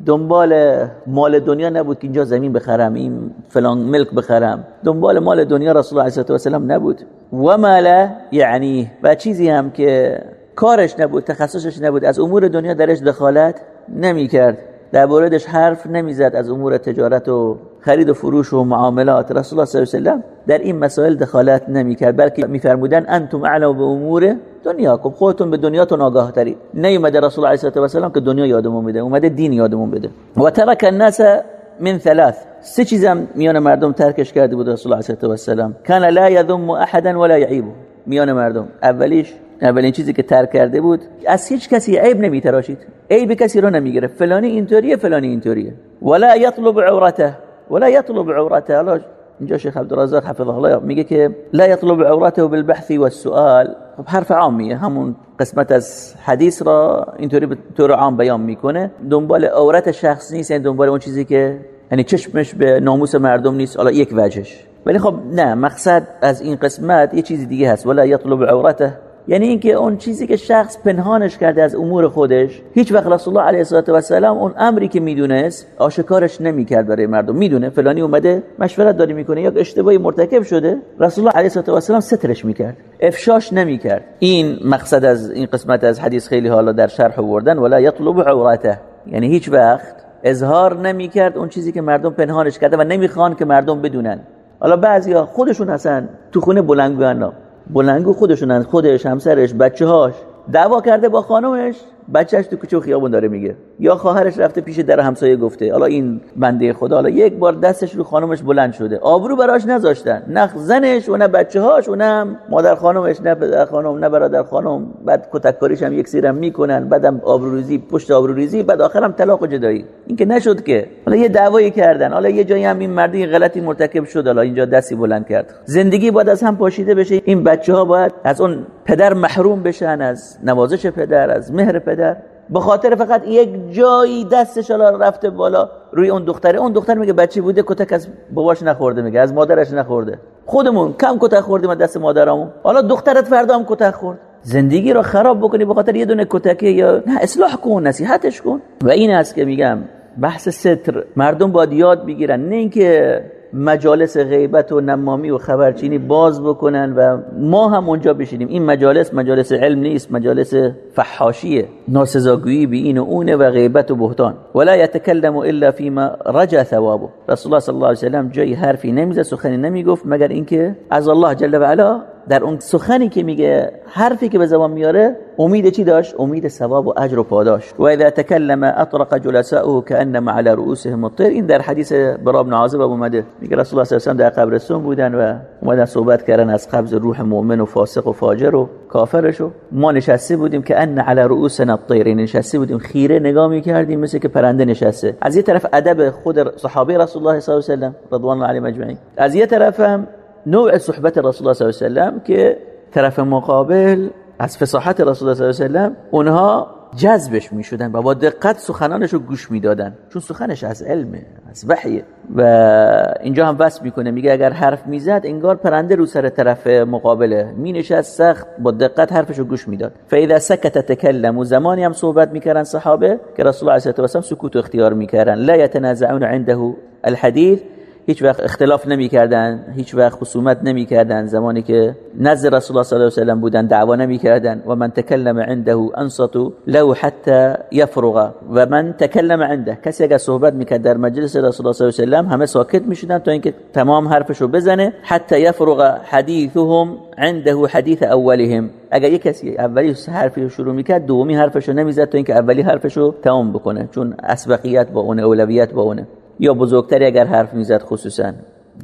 دنبال مال دنیا نبود که اینجا زمین بخرم این فلان ملک بخرم. دنبال مال دنیا رسول الله علیه و سلم نبود. و مال یعنی. و چیزی هم که کارش نبود تخصصش نبود از امور دنیا درش دخالت نمی کرد در موردش حرف نمی‌زد از امور تجارت و خرید و فروش و معاملات. رسول الله صلی الله علیه و در این مسائل دخالت نمی‌کرد بلکه میفرمودن انتم اعلم به امور دنیاکم. خودتون به دنیاتون آگاه ترید نیومده رسول الله علیه و سلم که دنیا یادمون بده اومده دین یادمون بده. و ترک الناس من ثلاث. سه چیزم میان مردم ترکش کرده بود رسول الله علیه و سلم. کان لا یذم احدا ولا یعیب. میان مردم. اولیش اولین چیزی که ترک کرده بود از هیچ کسی عیب نمیتراشید. عیب کسی رو نمی‌گیره. فلانی اینطوریه فلانی اینطوریه. ولا یطلب عورته. ولا یطلب عورته. الله اینجا شیخ عبدالرزاق حفظه الله میگه که لا یطلب عورته بالبحث والسؤال خب حرف عامیه همون قسمت از حدیث را اینطوری به طور عام بیان می‌کنه. دنبال عورت شخص نیست یعنی دنبال اون چیزی که یعنی چشمش به ناموس مردم نیست. حالا یک وجهش. ولی خب نه مقصد از این قسمت یه چیزی دیگه هست. ولا یطلب عورته. یعنی اینکه اون چیزی که شخص پنهانش کرده از امور خودش هیچ وقت رسول الله علیه و سلام اون امری که می‌دونست آشکارش نمی‌کرد برای مردم. می‌دونه فلانی اومده مشورت داری می‌کنه یا اشتباهی مرتکب شده رسول الله علیه و سلام سترش می‌کرد. افشاش نمی‌کرد. این مقصد از این قسمت از حدیث خیلی حالا در شرح آوردن ولا یطلب عورته. یعنی هیچ وقت اظهار نمی‌کرد اون چیزی که مردم پنهانش کرده و نمی‌خوان که مردم بدونن. حالا بعضیا خودشون هستن تو خونه بلنگو بلنگو خودشونن خودش همسرش بچه هاش دعوا کرده با خانمش بچهش تو کوچه خیابون داره میگه. یا خواهرش رفته پیش در همسایه گفته. حالا این بنده خدا. حالا یک بار دستش رو خانمش بلند شده. آبرو براش نذاشتن. نه زنش و نه بچه‌هاش و نه مادر خانمش نه پدر خانم نه برادر خانم بعد کتککاریش هم یک سیرم می‌کنن. بعدم آبروریزی پشت آبروریزی بعد آخرم طلاق و جدایی. این که نشد که. حالا یه دعوایی کردن. حالا یه جایی هم این مردی غلطی مرتکب شد. حالا اینجا دستی بلند کرد. زندگی باید از هم پاشیده بشه. این بچه ها باید از اون پدر محروم بشن از نوازش پدر از مهر پدر. به خاطر فقط یک جایی دستش حالا رفته بالا روی اون دختره. اون دختر میگه بچه بوده کتک از باباش نخورده میگه از مادرش نخورده. خودمون کم کتک خوردیم از دست مادرمون حالا دخترت فردا هم کتک خورد. زندگی رو خراب بکنی به خاطر یه دونه کتکه یا نه اصلاح کن نصیحتش کن. و این است که میگم بحث ستر. مردم باید یاد بگیرن. نه اینکه مجالس غیبت و نمامی و خبرچینی باز بکنن و ما هم اونجا بشینیم. این مجالس مجالس علم نیست مجالس فحاشیه. ناسزاگویی به این و اونه و غیبت و بهتان. ولا يتكلم الا فيما رجا ثوابه. رسول الله صلی الله علیه و سلم جای حرفی نمی‌زد سخنی نمی‌گفت مگر اینکه از الله جل و علا در اون سخنی که میگه حرفی که به زبان میاره امید چی داشت؟ امید ثواب و اجر و پاداش و اذا تکلم اطرق جلساؤه كانما على رؤوسهم الطير این در حدیث برا بن عازب اومده. میگه رسول الله صلی الله علیه و در قبرستون بودن و اومدن صحبت کردن از قبض روح مؤمن و فاسق و فاجر و کافرش و ما نشسته بودیم که ان على رؤوسنا الطير یعنی نشسته بودیم خیره نگاه می‌کردیم مثل که پرنده نشسته. از یه طرف ادب خود صحابه رسول الله صلی الله علیه و سلم رضوان الله علیهم اجمعین. از یه طرف نوع صحبت رسول الله صلی الله علیه و که طرف مقابل از فصاحت رسول الله صلی الله علیه و اونها جذبش می‌شدن و با دقت سخنانش رو گوش می‌دادن. چون سخنش از علمه از وحیه و اینجا هم وصف می‌کنه میگه اگر حرف می‌زد انگار پرنده رو سر طرف مقابله مینشست سخت با دقت حرفش رو گوش می‌داد. فاذا سکت تکلم و زمانی هم صحبت می‌کردن صحابه که رسول الله صلی الله علیه و سکوت اختیار می‌کردن. لا يتنازعون عنده الحديث هیچ وقت اختلاف نمی‌کردن هیچ وقت خصومت نمی‌کردن. زمانی که نزد رسول الله صلی الله علیه و سلم بودن دعوا نمی‌کردن. و من تکلم عنده انصت له حتى يفرغ و من تکلم عنده کسی اگر صحبت می‌کرد در مجلس رسول الله صلی الله علیه و سلم همه ساکت می‌شدن تا اینکه تمام حرفشو بزنه. حتى يفرغ حديثهم عنده حديث اولهم. اگر یک کسی اولی حرفی رو شروع می‌کرد دومی حرفشو نمی‌زد تا اینکه اولی حرفشو تمام بکنه. چون اسبقیت با اون اولویت با اونه. یا بزرگتری اگر حرف می‌زد خصوصا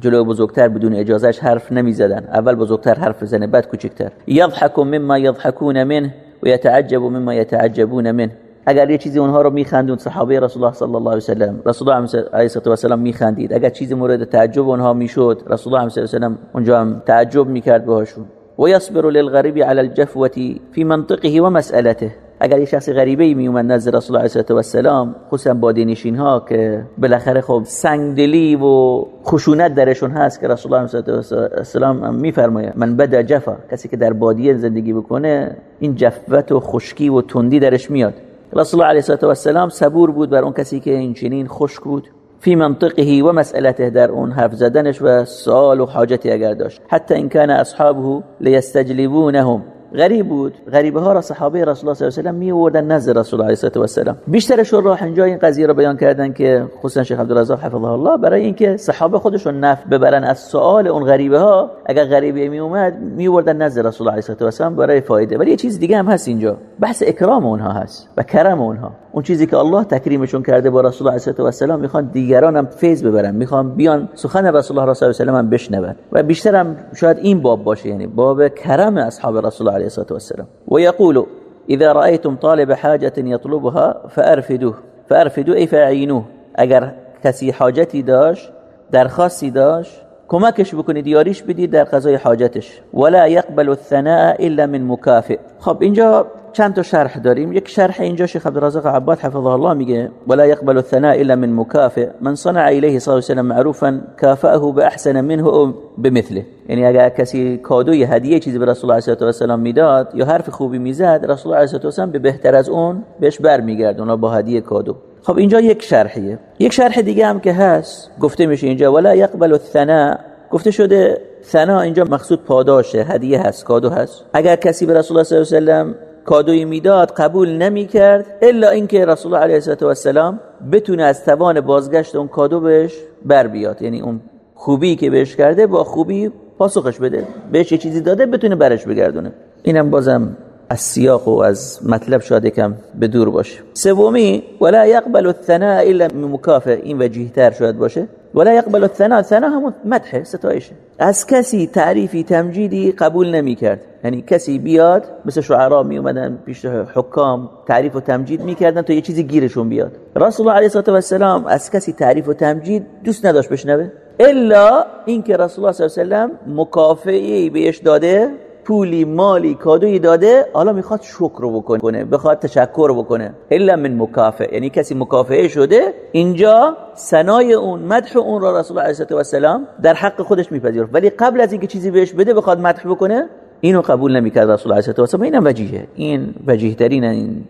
جلو بزرگتر بدون اجازهش حرف نمی‌زدن. اول بزرگتر حرف بزنه بعد کوچکتر. یضحک مما یضحکون منه و یتعجب مما یتعجبون منه. اگر یه چیزی اونها رو میخندون صحابه رسول الله صلی الله علیه و سلم رسول الله علیه و سلم میخندید. اگر چیزی مورد تعجب اونها می‌شد رسول الله علیه و سلم اونجا هم تعجب می‌کرد باهاشون. و یصبر للغریب علی الجفوه فی منطقه و مسئلته اگر یه شخص غریبه ای می اومد نزد رسول الله علیه و سلام خصوصا با دینشین ها که بالاخره خب سنگدلی و خشونت درشون هست که رسول الله علیه و سلام میفرمایه من بدا جفا. کسی که در بادیه زندگی بکنه این جفوت و خشکی و تندی درش میاد. رسول الله علیه و سلام صبور بود بر اون کسی که این چنین خشک بود. فی منطقه و مسئلته در اون حرف زدنش و سوال و حاجتی اگر داشت. حتی ان کان اصحابه لیستجلبونهم. غریب بود. غریبه ها را صحابه رسول الله صلی الله علیه و می آوردن نزد رسول الله علیه و سلم. بیشتر شراح اینجا این قضیه را بیان کردن که خصوصا شیخ عبدالرزاق حفظه الله برای اینکه صحابه خودشون نفع ببرن از سوال اون غریبه ها اگر غریبه می اومد می آوردن نزد رسول الله علیه و سلم برای فایده. ولی یه چیز دیگه هم هست اینجا. بحث اکرام اونها هست و کرم اونها. اون چیزی که الله تکریمشون کرده با رسول الله علیه و سلم می‌خوان دیگران هم فیض ببرن. می‌خوان بیان سخن رسول الله صلی الله علیه و سلم بشنون. و بیشتر هم شاید این باب باشه یعنی باب کرم اصحاب رسول الله علیه و سلم و یقول إذا رأيتم طالب حاجة يطلبها فأرفدوه. فأرفدوه ای فاعینوه اگر کسی حاجتی داشت درخواستی داشت کمکش بکنید یاریش بدید در قضای حاجتش. ولا يقبل الثناء إلا من مكافئ. خب اینجا چند تا شرح داریم. یک شرح اینجا شیخ عبدالرزاق عباد حفظه الله میگه ولا يقبل الثناء الا من مكافئ. من صنع الیه صلی الله علیه و معروفا كافئه باحسن منه او بمثله. یعنی اگر کسی کادوی هدیه چیزی به رسول الله علیه و سلام می‌داد یا حرف خوبی می‌زد رسول الله علیه و سلام به بهتر از اون بهش برمیگرد اونا با هدیه کادو. خب اینجا یک شرحیه. یک شرح دیگه هم که هست گفته میشه اینجا ولا يقبل الثناء. گفته شده ثنا اینجا مقصود پاداشه هدیه هست کادو هست. اگر کسی به رسول الله صلی الله علیه و کادوی می‌داد قبول نمی‌کرد الا اینکه رسول الله علیه و سلام بتونه از توان بازگشت اون کادو بهش بر بیاد. یعنی اون خوبی که بهش کرده با خوبی پاسخش بده. بهش یه چیزی داده بتونه برش بگردونه. اینم بازم از سیاق و از مطلب شاید کم به دور باشه. سومی ولا يقبل الثناء الا من مکافئ این وجیه تر شاید باشه. ولا يقبل الثناء. ثناء همون مدح ستایشه. از کسی تعریفی تمجیدی قبول نمی کرد. یعنی کسی بیاد مثل شعرا می اومدن پیش حکام تعریف و تمجید می‌کردن تا یه چیزی گیرشون بیاد. رسول الله علیه و السلام از کسی تعریف و تمجید دوست نداشت بشنوه. الا اینکه رسول الله صلی الله علیه و سلم مکافئه بهش داده پولی مالی کادوی داده حالا می‌خواد شکر بکنه بخواد تشکر بکنه. الا من مکافئ یعنی کسی مکافئه شده اینجا سنای اون مدح اون را رسول الله علیه و سلام در حق خودش میپذیره ولی قبل از اینکه چیزی بهش بده بخواد مدح بکنه اینو قبول نمی‌کرد رسول الله علیه و سلام اینم وجیه این وجیه ترین این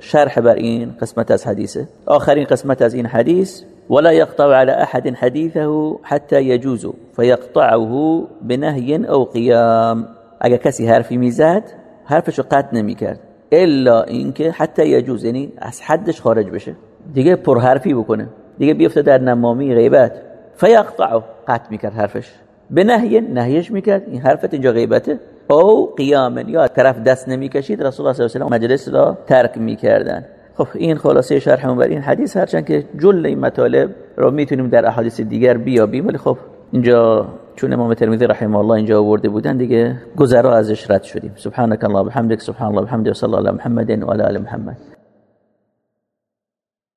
شرح بر این قسمت از حدیثه. آخرین قسمت از این حدیث ولا يقطع على أحد حديثه حتى يجوز فيقطعه بنهي أو قيام. اگر کسی حرفی می‌زد حرفشو قطع نمی‌کرد. الا اینکه حتی یجوز یعنی از حدش خارج بشه. دیگه پر حرفی بکنه. دیگه بیفته در نمامی غیبت. فیقطعه قطع می‌کرد حرفش. به نهی نهیش می‌کرد. این حرفت اینجا غیبته. او قیام یا طرف دست نمی‌کشید رسول الله صلی الله علیه و مجلس را ترک می‌کردن. خب این خلاصه شرح بر این حدیث هرچند که جل این مطالب را می‌تونیم در احادیث دیگر بیابیم ولی خب اینجا چون امام ترمذی رحمه الله اینجا آورده بودن دیگه گذرا ازش رد شدیم. سبحانك الله بحمدك سبحان الله بحمده صلی الله علی محمد و علی محمد.